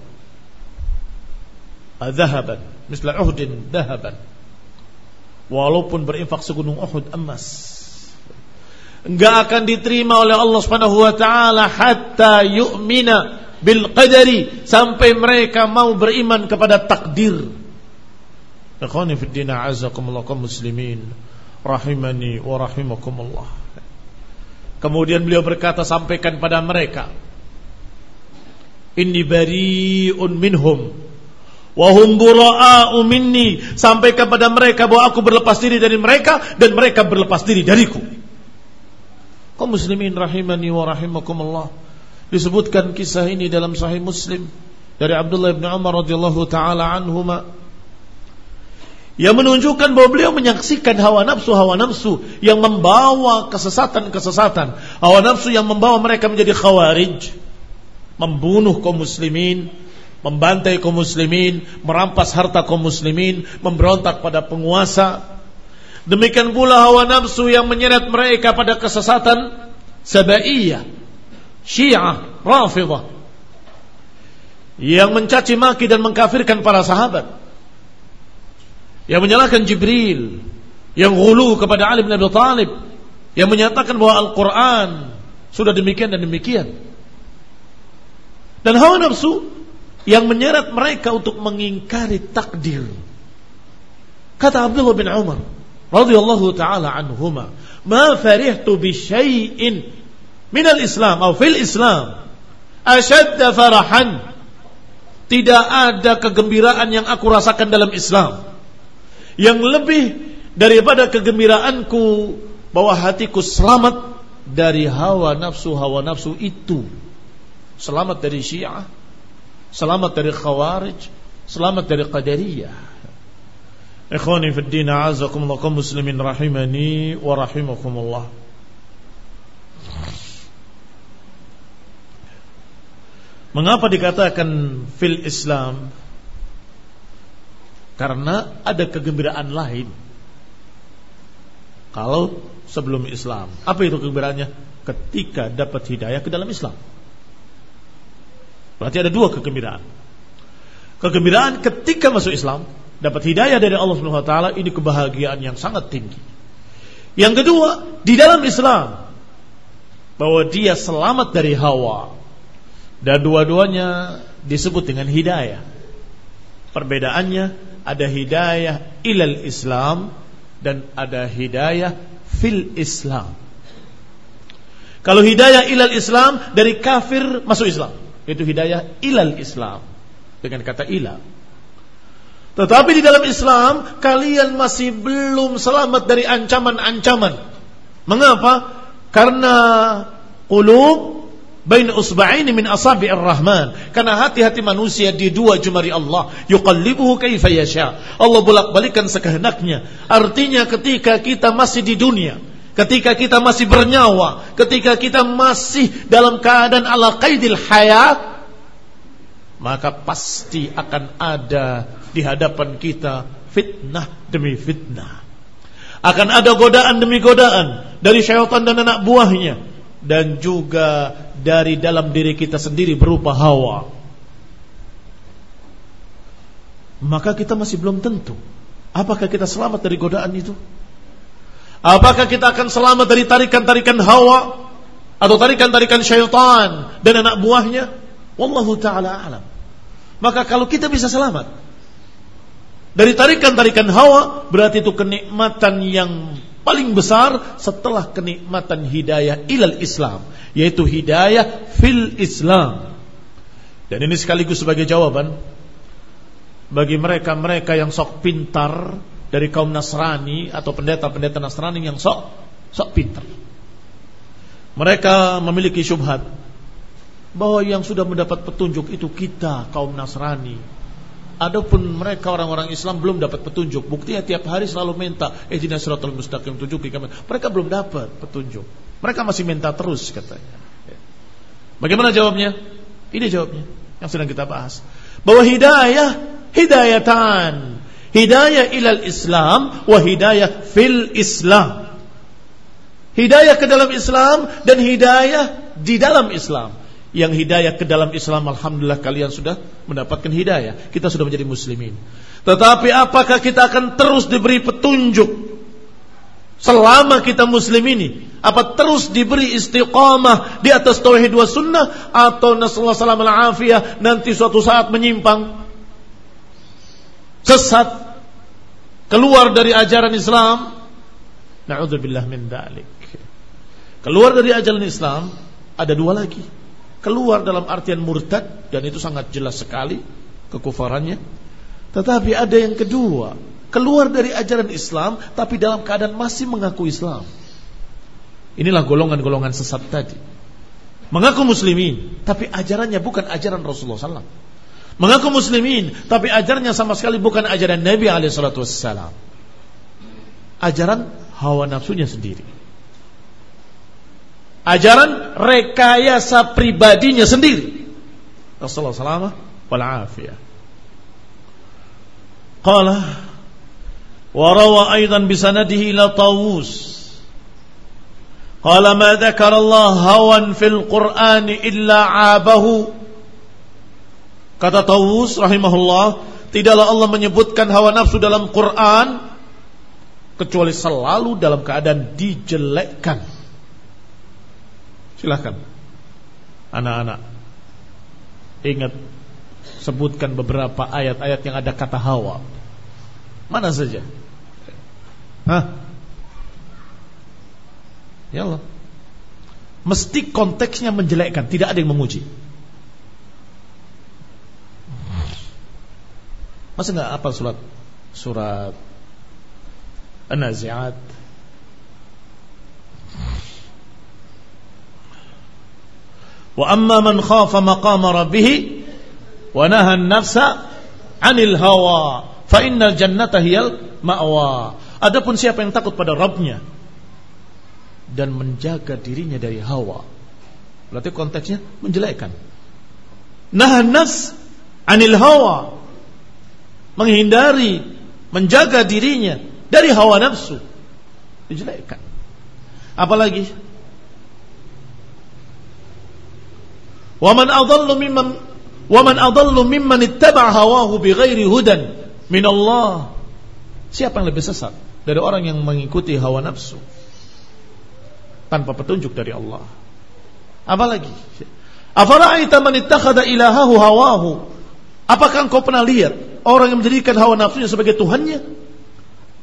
Dhahaban, mithla Uhudin dhahaban. Walaupun berinfak segunung Uhud emas. Enggak akan diterima oleh Allah Subhanahu wa taala hatta yu'mina bil qadari sampai mereka mau beriman kepada takdir. Ikhwani fi din azakumullah muslimin rahimani wa rahimakumullah. Kemudian beliau berkata sampaikan pada mereka Inni bari'un minhum Wahum bura'a'u minni. Sampaikan pada mereka bahwa aku berlepas diri dari mereka Dan mereka berlepas diri dariku. Kau muslimin rahimani wa rahimakumullah Disebutkan kisah ini dalam sahih muslim Dari Abdullah bin Umar radhiyallahu ta'ala anhumah yang menunjukkan bahwa beliau menyaksikan hawa nafsu hawa nafsu yang membawa kesesatan-kesesatan, hawa nafsu yang membawa mereka menjadi khawarij, membunuh kaum muslimin, membantai kaum muslimin, merampas harta kaum muslimin, memberontak pada penguasa. Demikian pula hawa nafsu yang menyeret mereka pada kesesatan sabaiyah, syiah, rafidah. Yang mencaci maki dan mengkafirkan para sahabat yang menyalahkan Jibril, yang hulu kepada Ali bin Abi Thalib, yang menyatakan bahwa Al-Quran sudah demikian dan demikian. Dan hawa nafsu yang menyeret mereka untuk mengingkari takdir. Kata Abdullah bin Umar radhiyallahu taala anhuma, "Ma farihtu bi syai'in min al-Islam atau fil Islam ashadda farahan." Tidak ada kegembiraan yang aku rasakan dalam Islam yang lebih daripada kegembiraanku bahwa hatiku selamat dari hawa nafsu hawa nafsu itu. Selamat dari syiah selamat dari khawarij selamat dari qadariyah. Ikhwani fi din muslimin rahimani wa rahimakumullah. Mengapa dikatakan fil Islam karena ada kegembiraan lain. Kalau sebelum Islam, apa itu kegembiraannya? Ketika dapat hidayah ke dalam Islam. Berarti ada dua kegembiraan. Kegembiraan ketika masuk Islam, dapat hidayah dari Allah taala, ini kebahagiaan yang sangat tinggi. Yang kedua, di dalam Islam bahwa dia selamat dari hawa. Dan dua-duanya disebut dengan hidayah. Perbedaannya ada hidayah ilal Islam dan ada hidayah fil Islam. Kalau hidayah ilal Islam dari kafir masuk Islam, itu hidayah ilal Islam dengan kata ila. Tetapi di dalam Islam kalian masih belum selamat dari ancaman-ancaman. Mengapa? Karena qulub bain usba'aini min asabi'ir rahman karena hati-hati manusia di dua jemari Allah. Yuqallibuhu kaifa yasha. Allah bolak-balikan sekehendaknya. Artinya ketika kita masih di dunia ketika kita masih bernyawa ketika kita masih dalam keadaan ala qaidil hayat maka pasti akan ada di hadapan kita fitnah demi fitnah. Akan ada godaan demi godaan dari syaitan dan anak buahnya. Dan juga dari dalam diri kita sendiri berupa hawa. Maka kita masih belum tentu apakah kita selamat dari godaan itu? Apakah kita akan selamat dari tarikan-tarikan hawa? atau tarikan-tarikan syaitan dan anak buahnya wallahu taala alam maka kalau kita bisa selamat dari tarikan-tarikan hawa berarti itu kenikmatan yang paling besar setelah kenikmatan hidayah ilal Islam yaitu hidayah fil Islam dan ini sekaligus sebagai jawaban bagi mereka-mereka yang sok pintar dari kaum Nasrani atau pendeta-pendeta Nasrani yang sok sok pintar. Mereka memiliki syubhat bahwa yang sudah mendapat petunjuk itu kita kaum Nasrani. Adapun mereka orang-orang Islam belum dapat petunjuk. Buktinya tiap hari selalu minta, "Eh jinas siratal mustaqim tunjuki kami." Mereka belum dapat petunjuk. Mereka masih minta terus katanya. Bagaimana jawabnya? Ini jawabnya yang sedang kita bahas. Bahwa hidayah hidayatan. Hidayah ilal Islam wa hidayah fil Islam. Hidayah ke dalam Islam dan hidayah di dalam Islam. Yang hidayah ke dalam Islam Alhamdulillah kalian sudah mendapatkan hidayah. Kita sudah menjadi muslimin. Tetapi apakah kita akan terus diberi petunjuk Selama kita muslim ini? Apa terus diberi istiqamah Di atas tauhid wa sunnah? Atau nasallahu salam al Nanti suatu saat menyimpang? Sesat? Keluar dari ajaran Islam? Naudzubillah min dalik. Keluar dari ajaran Islam ada dua lagi keluar dalam artian murtad dan itu sangat jelas sekali kekufarannya. Tetapi ada yang kedua keluar dari ajaran Islam tapi dalam keadaan masih mengaku Islam. Inilah golongan-golongan sesat tadi. Mengaku muslimin tapi ajarannya bukan ajaran Rasulullah SAW mengaku muslimin tapi ajarnya sama sekali bukan ajaran Nabi alaihissalatu wassalam. Ajaran hawa nafsunya sendiri ajaran rekayasa pribadinya sendiri. Rasulullah SAW wal afiyah. Qala wa rawa aidan bisanadihi ila tawus. Qala ma dzakara Allah hawan fil qur'ani illa abahu. Kata Tawus rahimahullah, tidaklah Allah menyebutkan hawa nafsu dalam Quran kecuali selalu dalam keadaan dijelekkan. Silahkan anak-anak ingat sebutkan beberapa ayat-ayat yang ada kata hawa. Mana saja? Hah? Ya Allah. Mesti konteksnya menjelekkan, tidak ada yang memuji. Masa nggak apa surat surat An-Nazi'at? Wa amma man khafa maqama rabbih wa naha an-nafsa 'anil hawa fa innal jannata hiyal ma'wa. Adapun siapa yang takut pada Rabbnya dan menjaga dirinya dari hawa. Berarti konteksnya menjelekkan. Nahan nafs 'anil hawa menghindari, menjaga dirinya dari hawa nafsu. Dijelekkan. Apalagi Waman adallu mimman waman adallu mimman ittaba hawahu bighairi hudan min Allah. Siapa yang lebih sesat dari orang yang mengikuti hawa nafsu tanpa petunjuk dari Allah? Apalagi? Afara'aita man ittakhadha ilahahu hawahu? Apakah engkau pernah lihat orang yang menjadikan hawa nafsunya sebagai Tuhannya.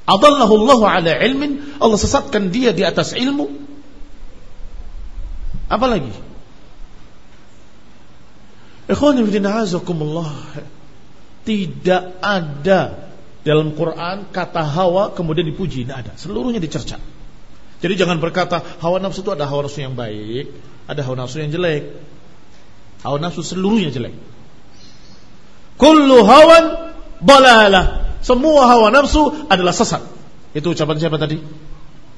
Adallahu Allah ala ilmin, Allah sesatkan dia di atas ilmu. Apalagi? Tidak ada dalam Quran kata hawa kemudian dipuji, tidak ada. Seluruhnya dicerca. Jadi jangan berkata hawa nafsu itu ada hawa nafsu yang baik, ada hawa nafsu yang jelek. Hawa nafsu seluruhnya jelek. Kullu hawan Balalah. Semua hawa nafsu adalah sesat. Itu ucapan siapa tadi?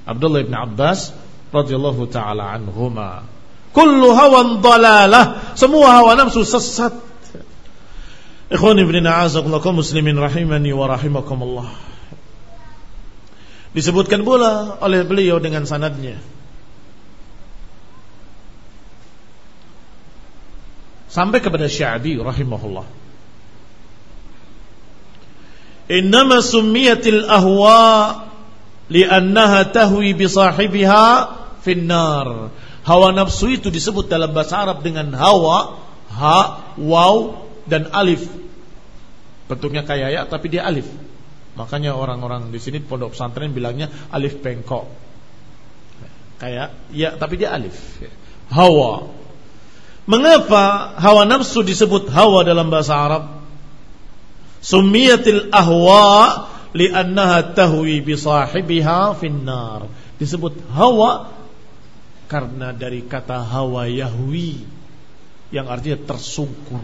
Abdullah bin Abbas radhiyallahu taala anhuma. Kullu hawan dalalah. Semua hawa nafsu sesat. Ikhwani ibn a'azakumullah muslimin rahimani wa rahimakumullah. Disebutkan pula oleh beliau dengan sanadnya. Sampai kepada Syabi rahimahullah. Innama summiyatil ahwa li'annaha tahwi bi sahibiha finnar. Hawa nafsu itu disebut dalam bahasa Arab dengan hawa, ha, waw, dan alif. Bentuknya kayak ya, tapi dia alif. Makanya orang-orang di sini pondok pesantren bilangnya alif bengkok. Kayak ya, tapi dia alif. Hawa. Mengapa hawa nafsu disebut hawa dalam bahasa Arab? Sumiyatil ahwa li'annaha tahwi bi sahibiha finnar. Disebut hawa karena dari kata hawa yahwi yang artinya tersungkur.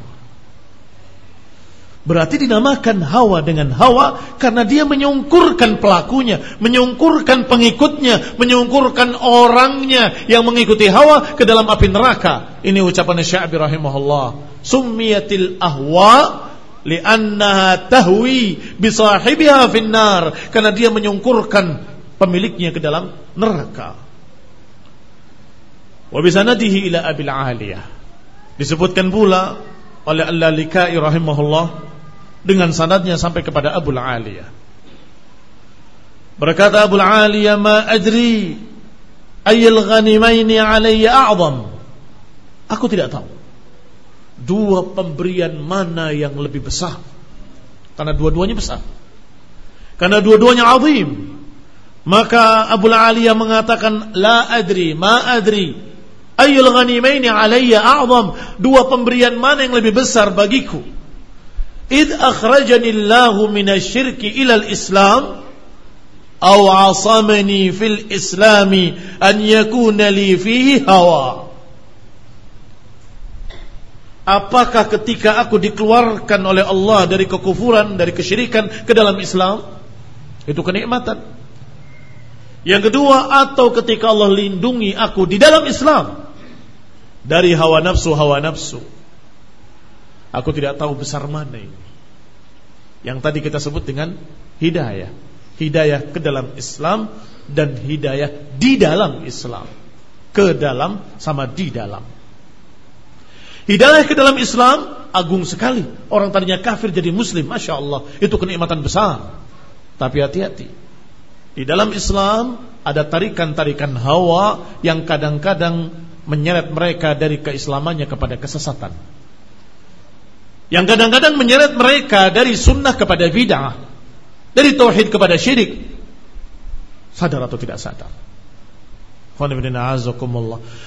Berarti dinamakan hawa dengan hawa karena dia menyungkurkan pelakunya, menyungkurkan pengikutnya, menyungkurkan orangnya yang mengikuti hawa ke dalam api neraka. Ini ucapan Sya'bi rahimahullah. Summiyatil ahwa li'annaha tahwi bisahibiha finnar karena dia menyungkurkan pemiliknya ke dalam neraka. Wa bisanadihi ila Abil Aliyah. Disebutkan pula oleh Al-Lalikai rahimahullah dengan sanadnya sampai kepada Abu Aliyah. Berkata Abu Aliyah, "Ma adri ayyul ghanimaini alayya a'zam." Aku tidak tahu dua pemberian mana yang lebih besar. Karena dua-duanya besar. Karena dua-duanya azim. Maka Abu Aliyah mengatakan, "La adri, ma adri." Ayyul ghanimaini alayya a'zam. Dua pemberian mana yang lebih besar bagiku? Id akhrajani Allahu minasyirki ilal Islam aw asamani fil Islami an yakuna li fihi hawa. Apakah ketika aku dikeluarkan oleh Allah dari kekufuran, dari kesyirikan ke dalam Islam? Itu kenikmatan. Yang kedua, atau ketika Allah lindungi aku di dalam Islam dari hawa nafsu hawa nafsu. Aku tidak tahu besar mana ini. Yang tadi kita sebut dengan hidayah. Hidayah ke dalam Islam dan hidayah di dalam Islam. Ke dalam sama di dalam. Hidayah ke dalam Islam agung sekali. Orang tadinya kafir jadi muslim, masya Allah, itu kenikmatan besar. Tapi hati-hati. Di dalam Islam ada tarikan-tarikan hawa yang kadang-kadang menyeret mereka dari keislamannya kepada kesesatan. Yang kadang-kadang menyeret mereka dari sunnah kepada bid'ah, dari tauhid kepada syirik. Sadar atau tidak sadar?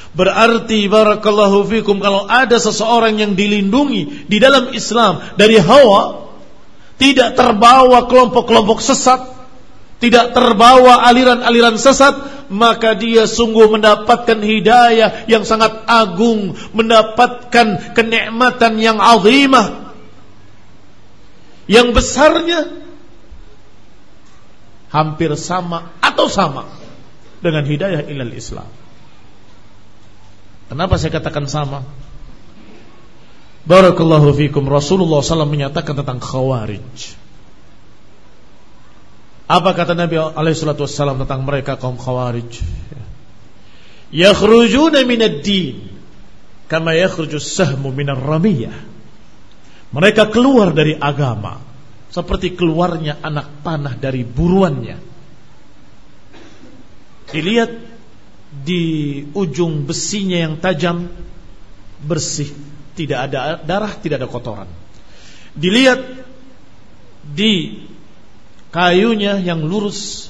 Berarti barakallahu fikum kalau ada seseorang yang dilindungi di dalam Islam dari hawa, tidak terbawa kelompok-kelompok sesat, tidak terbawa aliran-aliran sesat, maka dia sungguh mendapatkan hidayah yang sangat agung, mendapatkan kenikmatan yang azimah. Yang besarnya hampir sama atau sama dengan hidayah ilal Islam. Kenapa saya katakan sama? Barakallahu fikum Rasulullah SAW menyatakan tentang khawarij. Apa kata Nabi SAW tentang mereka kaum khawarij? Yakhrujuna minad din kama yakhrujus sahmu minar ramiyah. Mereka keluar dari agama seperti keluarnya anak panah dari buruannya. Dilihat di ujung besinya yang tajam bersih, tidak ada darah, tidak ada kotoran. Dilihat di kayunya yang lurus,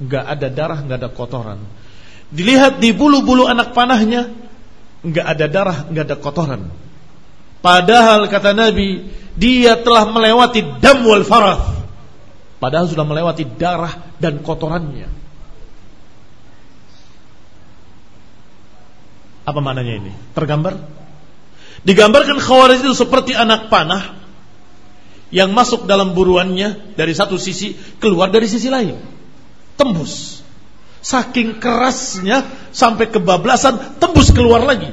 nggak ada darah, nggak ada kotoran. Dilihat di bulu-bulu anak panahnya, nggak ada darah, nggak ada kotoran. Padahal kata Nabi, dia telah melewati dam wal farah. Padahal sudah melewati darah dan kotorannya. Apa maknanya ini? Tergambar? Digambarkan khawarij itu seperti anak panah yang masuk dalam buruannya dari satu sisi keluar dari sisi lain. Tembus. Saking kerasnya sampai kebablasan tembus keluar lagi.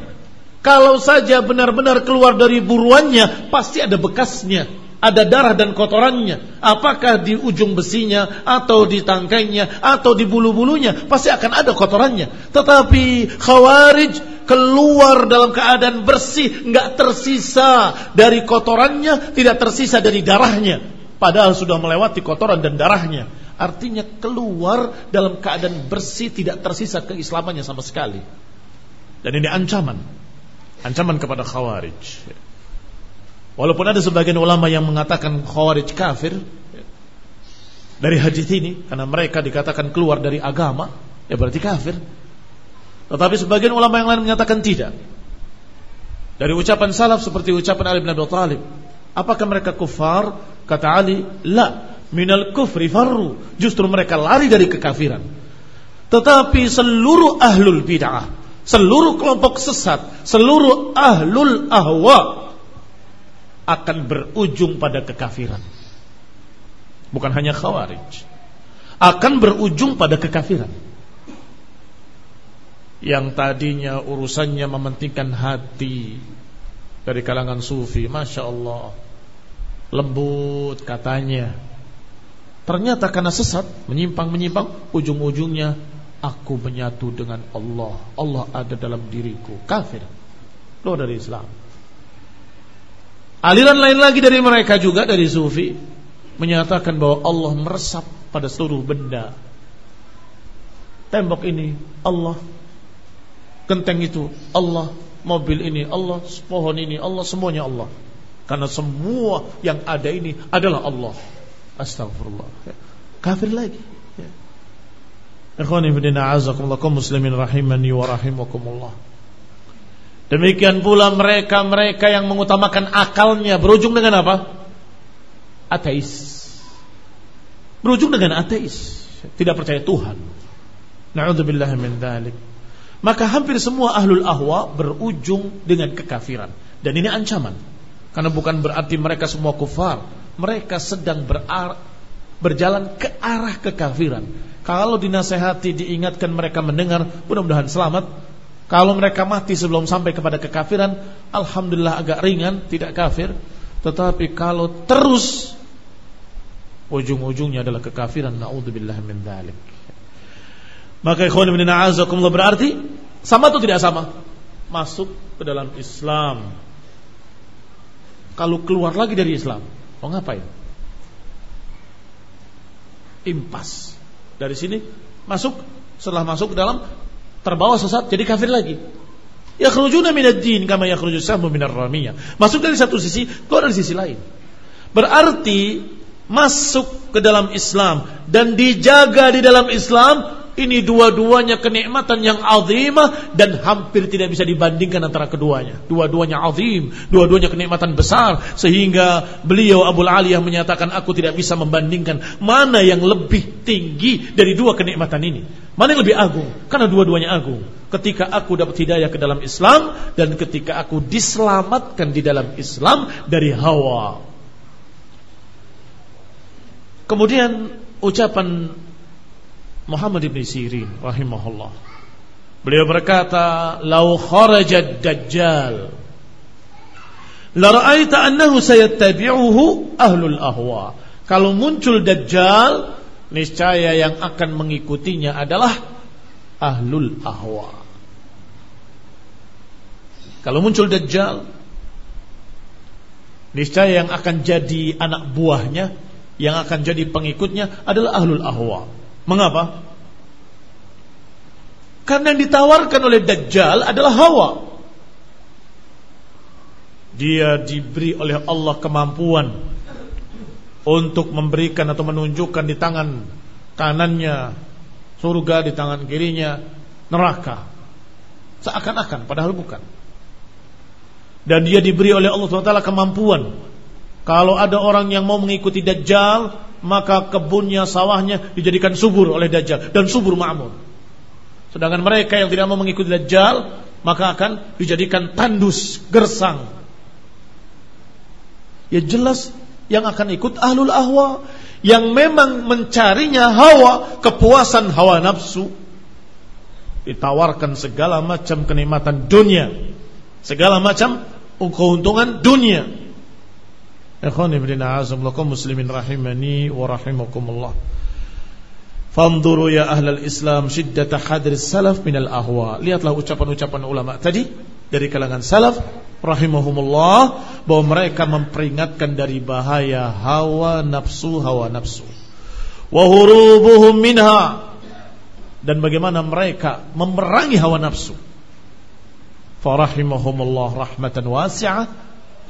Kalau saja benar-benar keluar dari buruannya pasti ada bekasnya ada darah dan kotorannya. Apakah di ujung besinya atau di tangkainya atau di bulu-bulunya pasti akan ada kotorannya. Tetapi khawarij keluar dalam keadaan bersih, nggak tersisa dari kotorannya, tidak tersisa dari darahnya. Padahal sudah melewati kotoran dan darahnya. Artinya keluar dalam keadaan bersih, tidak tersisa keislamannya sama sekali. Dan ini ancaman. Ancaman kepada khawarij. Walaupun ada sebagian ulama yang mengatakan khawarij kafir dari hadis ini karena mereka dikatakan keluar dari agama, ya berarti kafir. Tetapi sebagian ulama yang lain menyatakan tidak. Dari ucapan salaf seperti ucapan Ali bin Abi Thalib, apakah mereka kufar? Kata Ali, la, minal kufri farru. Justru mereka lari dari kekafiran. Tetapi seluruh ahlul bid'ah, seluruh kelompok sesat, seluruh ahlul ahwa akan berujung pada kekafiran. Bukan hanya khawarij. Akan berujung pada kekafiran. Yang tadinya urusannya mementingkan hati dari kalangan sufi, masya Allah, lembut katanya. Ternyata karena sesat, menyimpang-menyimpang, ujung-ujungnya aku menyatu dengan Allah. Allah ada dalam diriku. Kafir. Lo dari Islam. Aliran lain lagi dari mereka juga dari sufi menyatakan bahwa Allah meresap pada seluruh benda. Tembok ini Allah, genteng itu Allah, mobil ini Allah, pohon ini Allah, semuanya Allah. Karena semua yang ada ini adalah Allah. Astagfirullah. Kafir lagi. Ikhwani fillah azakumullah kaum muslimin rahimani wa rahimakumullah. Demikian pula mereka-mereka yang mengutamakan akalnya berujung dengan apa? Ateis. Berujung dengan ateis, tidak percaya Tuhan. Na'udzubillah min dzalik. Maka hampir semua ahlul ahwa berujung dengan kekafiran dan ini ancaman. Karena bukan berarti mereka semua kufar, mereka sedang berar berjalan ke arah kekafiran. Kalau dinasehati, diingatkan mereka mendengar, mudah-mudahan selamat. Kalau mereka mati sebelum sampai kepada kekafiran, alhamdulillah agak ringan, tidak kafir. Tetapi kalau terus ujung-ujungnya adalah kekafiran, naudzubillah min dzalik. Maka ikhwan ibn a'azakumullah berarti sama atau tidak sama? Masuk ke dalam Islam. Kalau keluar lagi dari Islam, mau ngapain? Impas dari sini masuk setelah masuk ke dalam terbawa sesat jadi kafir lagi. Yakhrujuna minad din kama yakhruju sahmu minar ramiyah. Masuk dari satu sisi, keluar dari sisi lain. Berarti masuk ke dalam Islam dan dijaga di dalam Islam ini dua-duanya kenikmatan yang azimah dan hampir tidak bisa dibandingkan antara keduanya. Dua-duanya azim, dua-duanya kenikmatan besar sehingga beliau Abu Aliyah menyatakan aku tidak bisa membandingkan mana yang lebih tinggi dari dua kenikmatan ini. Mana yang lebih agung? Karena dua-duanya agung. Ketika aku dapat hidayah ke dalam Islam dan ketika aku diselamatkan di dalam Islam dari hawa. Kemudian ucapan Muhammad ibn Sirin rahimahullah. Beliau berkata, "Lau kharajad dajjal la ra'aita annahu sayattabi'uhu ahlul ahwa." Kalau muncul dajjal, niscaya yang akan mengikutinya adalah ahlul ahwa. Kalau muncul dajjal, niscaya yang akan jadi anak buahnya, yang akan jadi pengikutnya adalah ahlul ahwa. Mengapa? Karena yang ditawarkan oleh Dajjal adalah hawa. Dia diberi oleh Allah kemampuan untuk memberikan atau menunjukkan di tangan kanannya surga, di tangan kirinya neraka. Seakan-akan, padahal bukan. Dan dia diberi oleh Allah SWT kemampuan. Kalau ada orang yang mau mengikuti Dajjal, maka kebunnya, sawahnya dijadikan subur oleh Dajjal dan subur makmur. Sedangkan mereka yang tidak mau mengikuti Dajjal, maka akan dijadikan tandus, gersang. Ya jelas yang akan ikut ahlul ahwa yang memang mencarinya hawa, kepuasan hawa nafsu. Ditawarkan segala macam kenikmatan dunia, segala macam keuntungan dunia Ikhwani bin a'azamullakum muslimin rahimani wa rahimakumullah. Fanzuru ya ahlal Islam syiddata hadris salaf minal ahwa. Lihatlah ucapan-ucapan ulama tadi dari kalangan salaf rahimahumullah bahwa mereka memperingatkan dari bahaya hawa nafsu hawa nafsu. Wa hurubuhum minha dan bagaimana mereka memerangi hawa nafsu. farahimahumullah rahmatan wasi'ah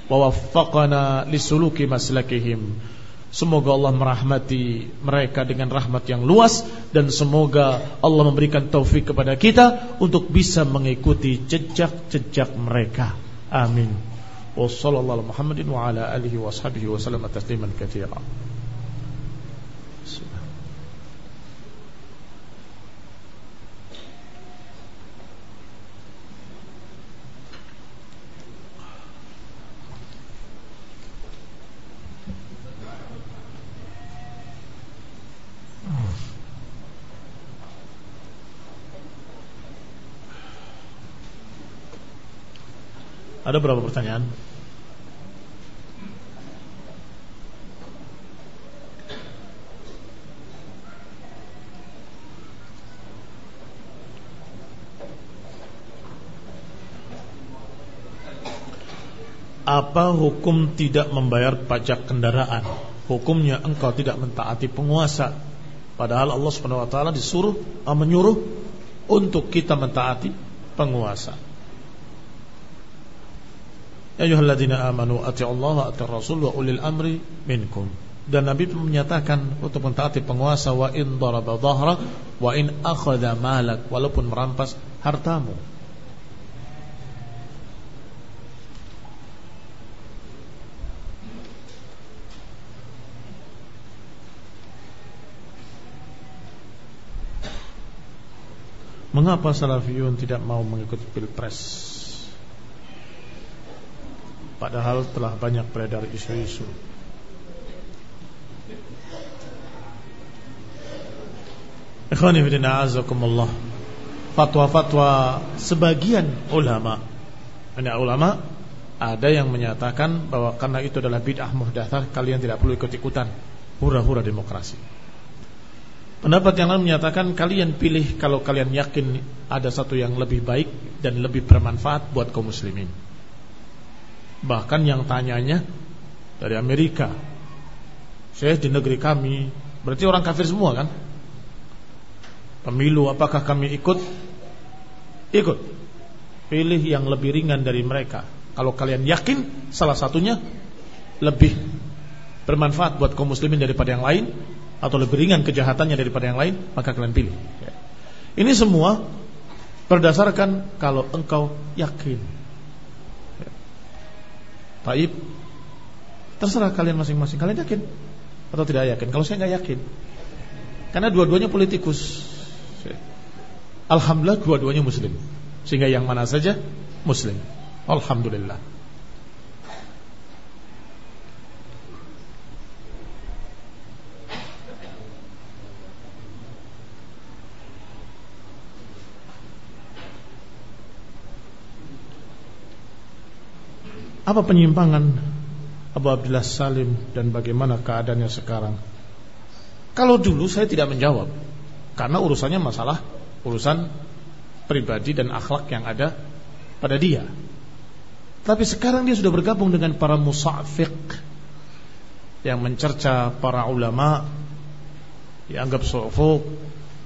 wa waffaqana lisuluki maslakihim Semoga Allah merahmati mereka dengan rahmat yang luas dan semoga Allah memberikan taufik kepada kita untuk bisa mengikuti jejak-jejak mereka. Amin. Wassallallahu Muhammadin wa. Ada berapa pertanyaan? Apa hukum tidak membayar pajak kendaraan? Hukumnya engkau tidak mentaati penguasa. Padahal Allah Subhanahu wa taala disuruh menyuruh untuk kita mentaati penguasa. Ya ayyuhalladzina amanu atiullaha atiur rasul wa ulil amri minkum. Dan Nabi menyatakan untuk mentaati penguasa wa in daraba dhahra wa in akhadha malak walaupun merampas hartamu. Mengapa salafiyun tidak mau mengikuti pilpres? Padahal telah banyak beredar isu-isu. Fatwa-fatwa sebagian ulama. Ini ulama Ada yang menyatakan bahwa karena itu adalah bid'ah muhdathah Kalian tidak perlu ikut-ikutan. Hura-hura demokrasi. Pendapat yang lain menyatakan Kalian pilih kalau kalian yakin Ada satu yang lebih baik Dan lebih bermanfaat buat kaum muslimin Bahkan yang tanyanya dari Amerika. Saya di negeri kami, berarti orang kafir semua kan? Pemilu apakah kami ikut? Ikut. Pilih yang lebih ringan dari mereka. Kalau kalian yakin salah satunya lebih bermanfaat buat kaum muslimin daripada yang lain atau lebih ringan kejahatannya daripada yang lain, maka kalian pilih. Ini semua berdasarkan kalau engkau yakin Taib. Terserah kalian masing-masing. Kalian yakin? Atau tidak yakin? Kalau saya nggak yakin. Karena dua-duanya politikus. Alhamdulillah dua-duanya muslim. Sehingga yang mana saja? Muslim. Alhamdulillah Apa penyimpangan Abu Abdullah Salim dan bagaimana keadaannya sekarang? Kalau dulu saya tidak menjawab karena urusannya masalah urusan pribadi dan akhlak yang ada pada dia. Tapi sekarang dia sudah bergabung dengan para musafiq yang mencerca para ulama dianggap su'fuq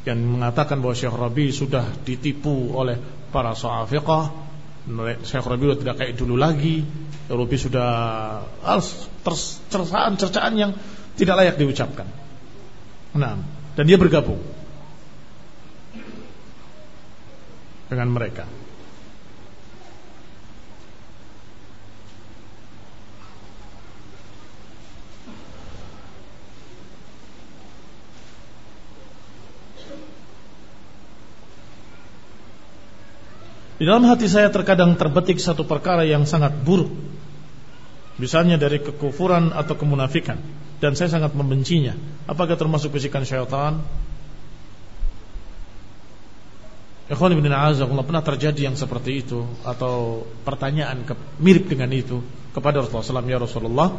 yang mengatakan bahwa Syekh Rabi sudah ditipu oleh para sahafiqah Syekh Rabi tidak kayak dulu lagi. Rabi sudah cercaan-cercaan yang tidak layak diucapkan. Nah, dan dia bergabung dengan mereka Di dalam hati saya terkadang terbetik satu perkara yang sangat buruk. Misalnya dari kekufuran atau kemunafikan. Dan saya sangat membencinya. Apakah termasuk bisikan syaitan? Ikhwan ibn A'azakullah Pernah terjadi yang seperti itu? Atau pertanyaan mirip dengan itu Kepada Rasulullah SAW Ya Rasulullah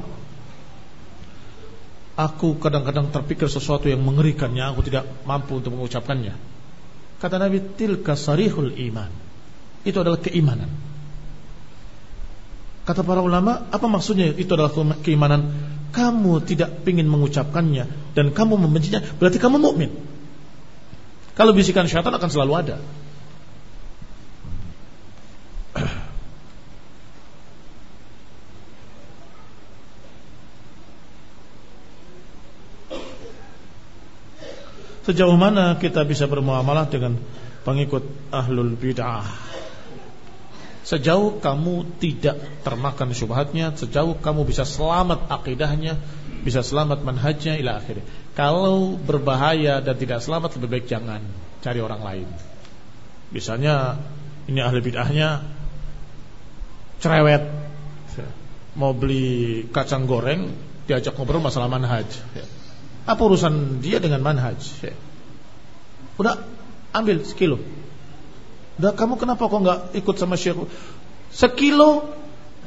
Aku kadang-kadang terpikir sesuatu yang mengerikan Yang aku tidak mampu untuk mengucapkannya. Kata Nabi Tilka sarihul iman itu adalah keimanan. Kata para ulama, apa maksudnya itu adalah keimanan? Kamu tidak ingin mengucapkannya dan kamu membencinya, berarti kamu mukmin. Kalau bisikan syaitan akan selalu ada. Sejauh mana kita bisa bermuamalah dengan pengikut ahlul bid'ah? Sejauh kamu tidak termakan syubhatnya, sejauh kamu bisa selamat akidahnya, bisa selamat manhajnya ila akhirnya. Kalau berbahaya dan tidak selamat lebih baik jangan cari orang lain. Misalnya ini ahli bid'ahnya cerewet mau beli kacang goreng diajak ngobrol masalah manhaj apa urusan dia dengan manhaj? Udah ambil sekilo. Udah kamu kenapa kok nggak ikut sama Syekh? Sekilo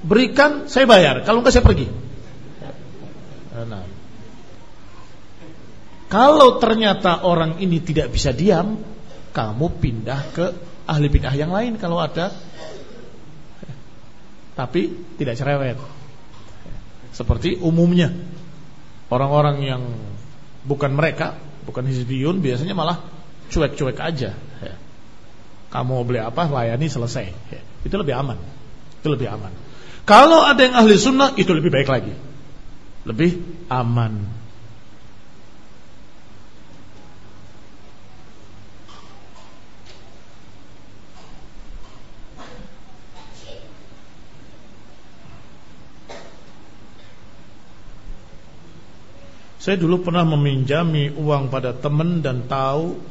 berikan saya bayar. Kalau enggak saya pergi. Nah. Kalau ternyata orang ini tidak bisa diam, kamu pindah ke ahli bid'ah yang lain kalau ada. Tapi tidak cerewet. Seperti umumnya orang-orang yang bukan mereka, bukan hizbiyun biasanya malah cuek-cuek aja. Ya. Kamu mau beli apa layani selesai. Ya. Itu lebih aman. Itu lebih aman. Kalau ada yang ahli sunnah itu lebih baik lagi. Lebih aman. Saya dulu pernah meminjami uang pada teman dan tahu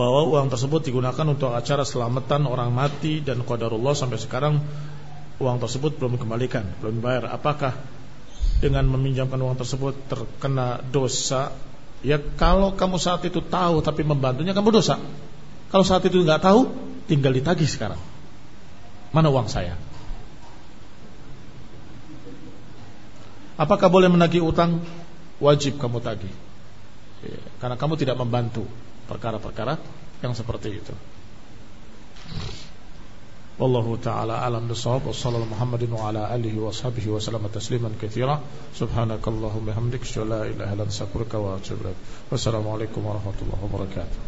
bahwa uang tersebut digunakan untuk acara selamatan orang mati dan qadarullah sampai sekarang uang tersebut belum dikembalikan, belum dibayar. Apakah dengan meminjamkan uang tersebut terkena dosa? Ya kalau kamu saat itu tahu tapi membantunya kamu dosa. Kalau saat itu nggak tahu, tinggal ditagih sekarang. Mana uang saya? Apakah boleh menagih utang? wajib kamu tagih. Ya, karena kamu tidak membantu perkara-perkara yang seperti itu. Wallahu taala alam bisawab wa sallallahu warahmatullahi wabarakatuh.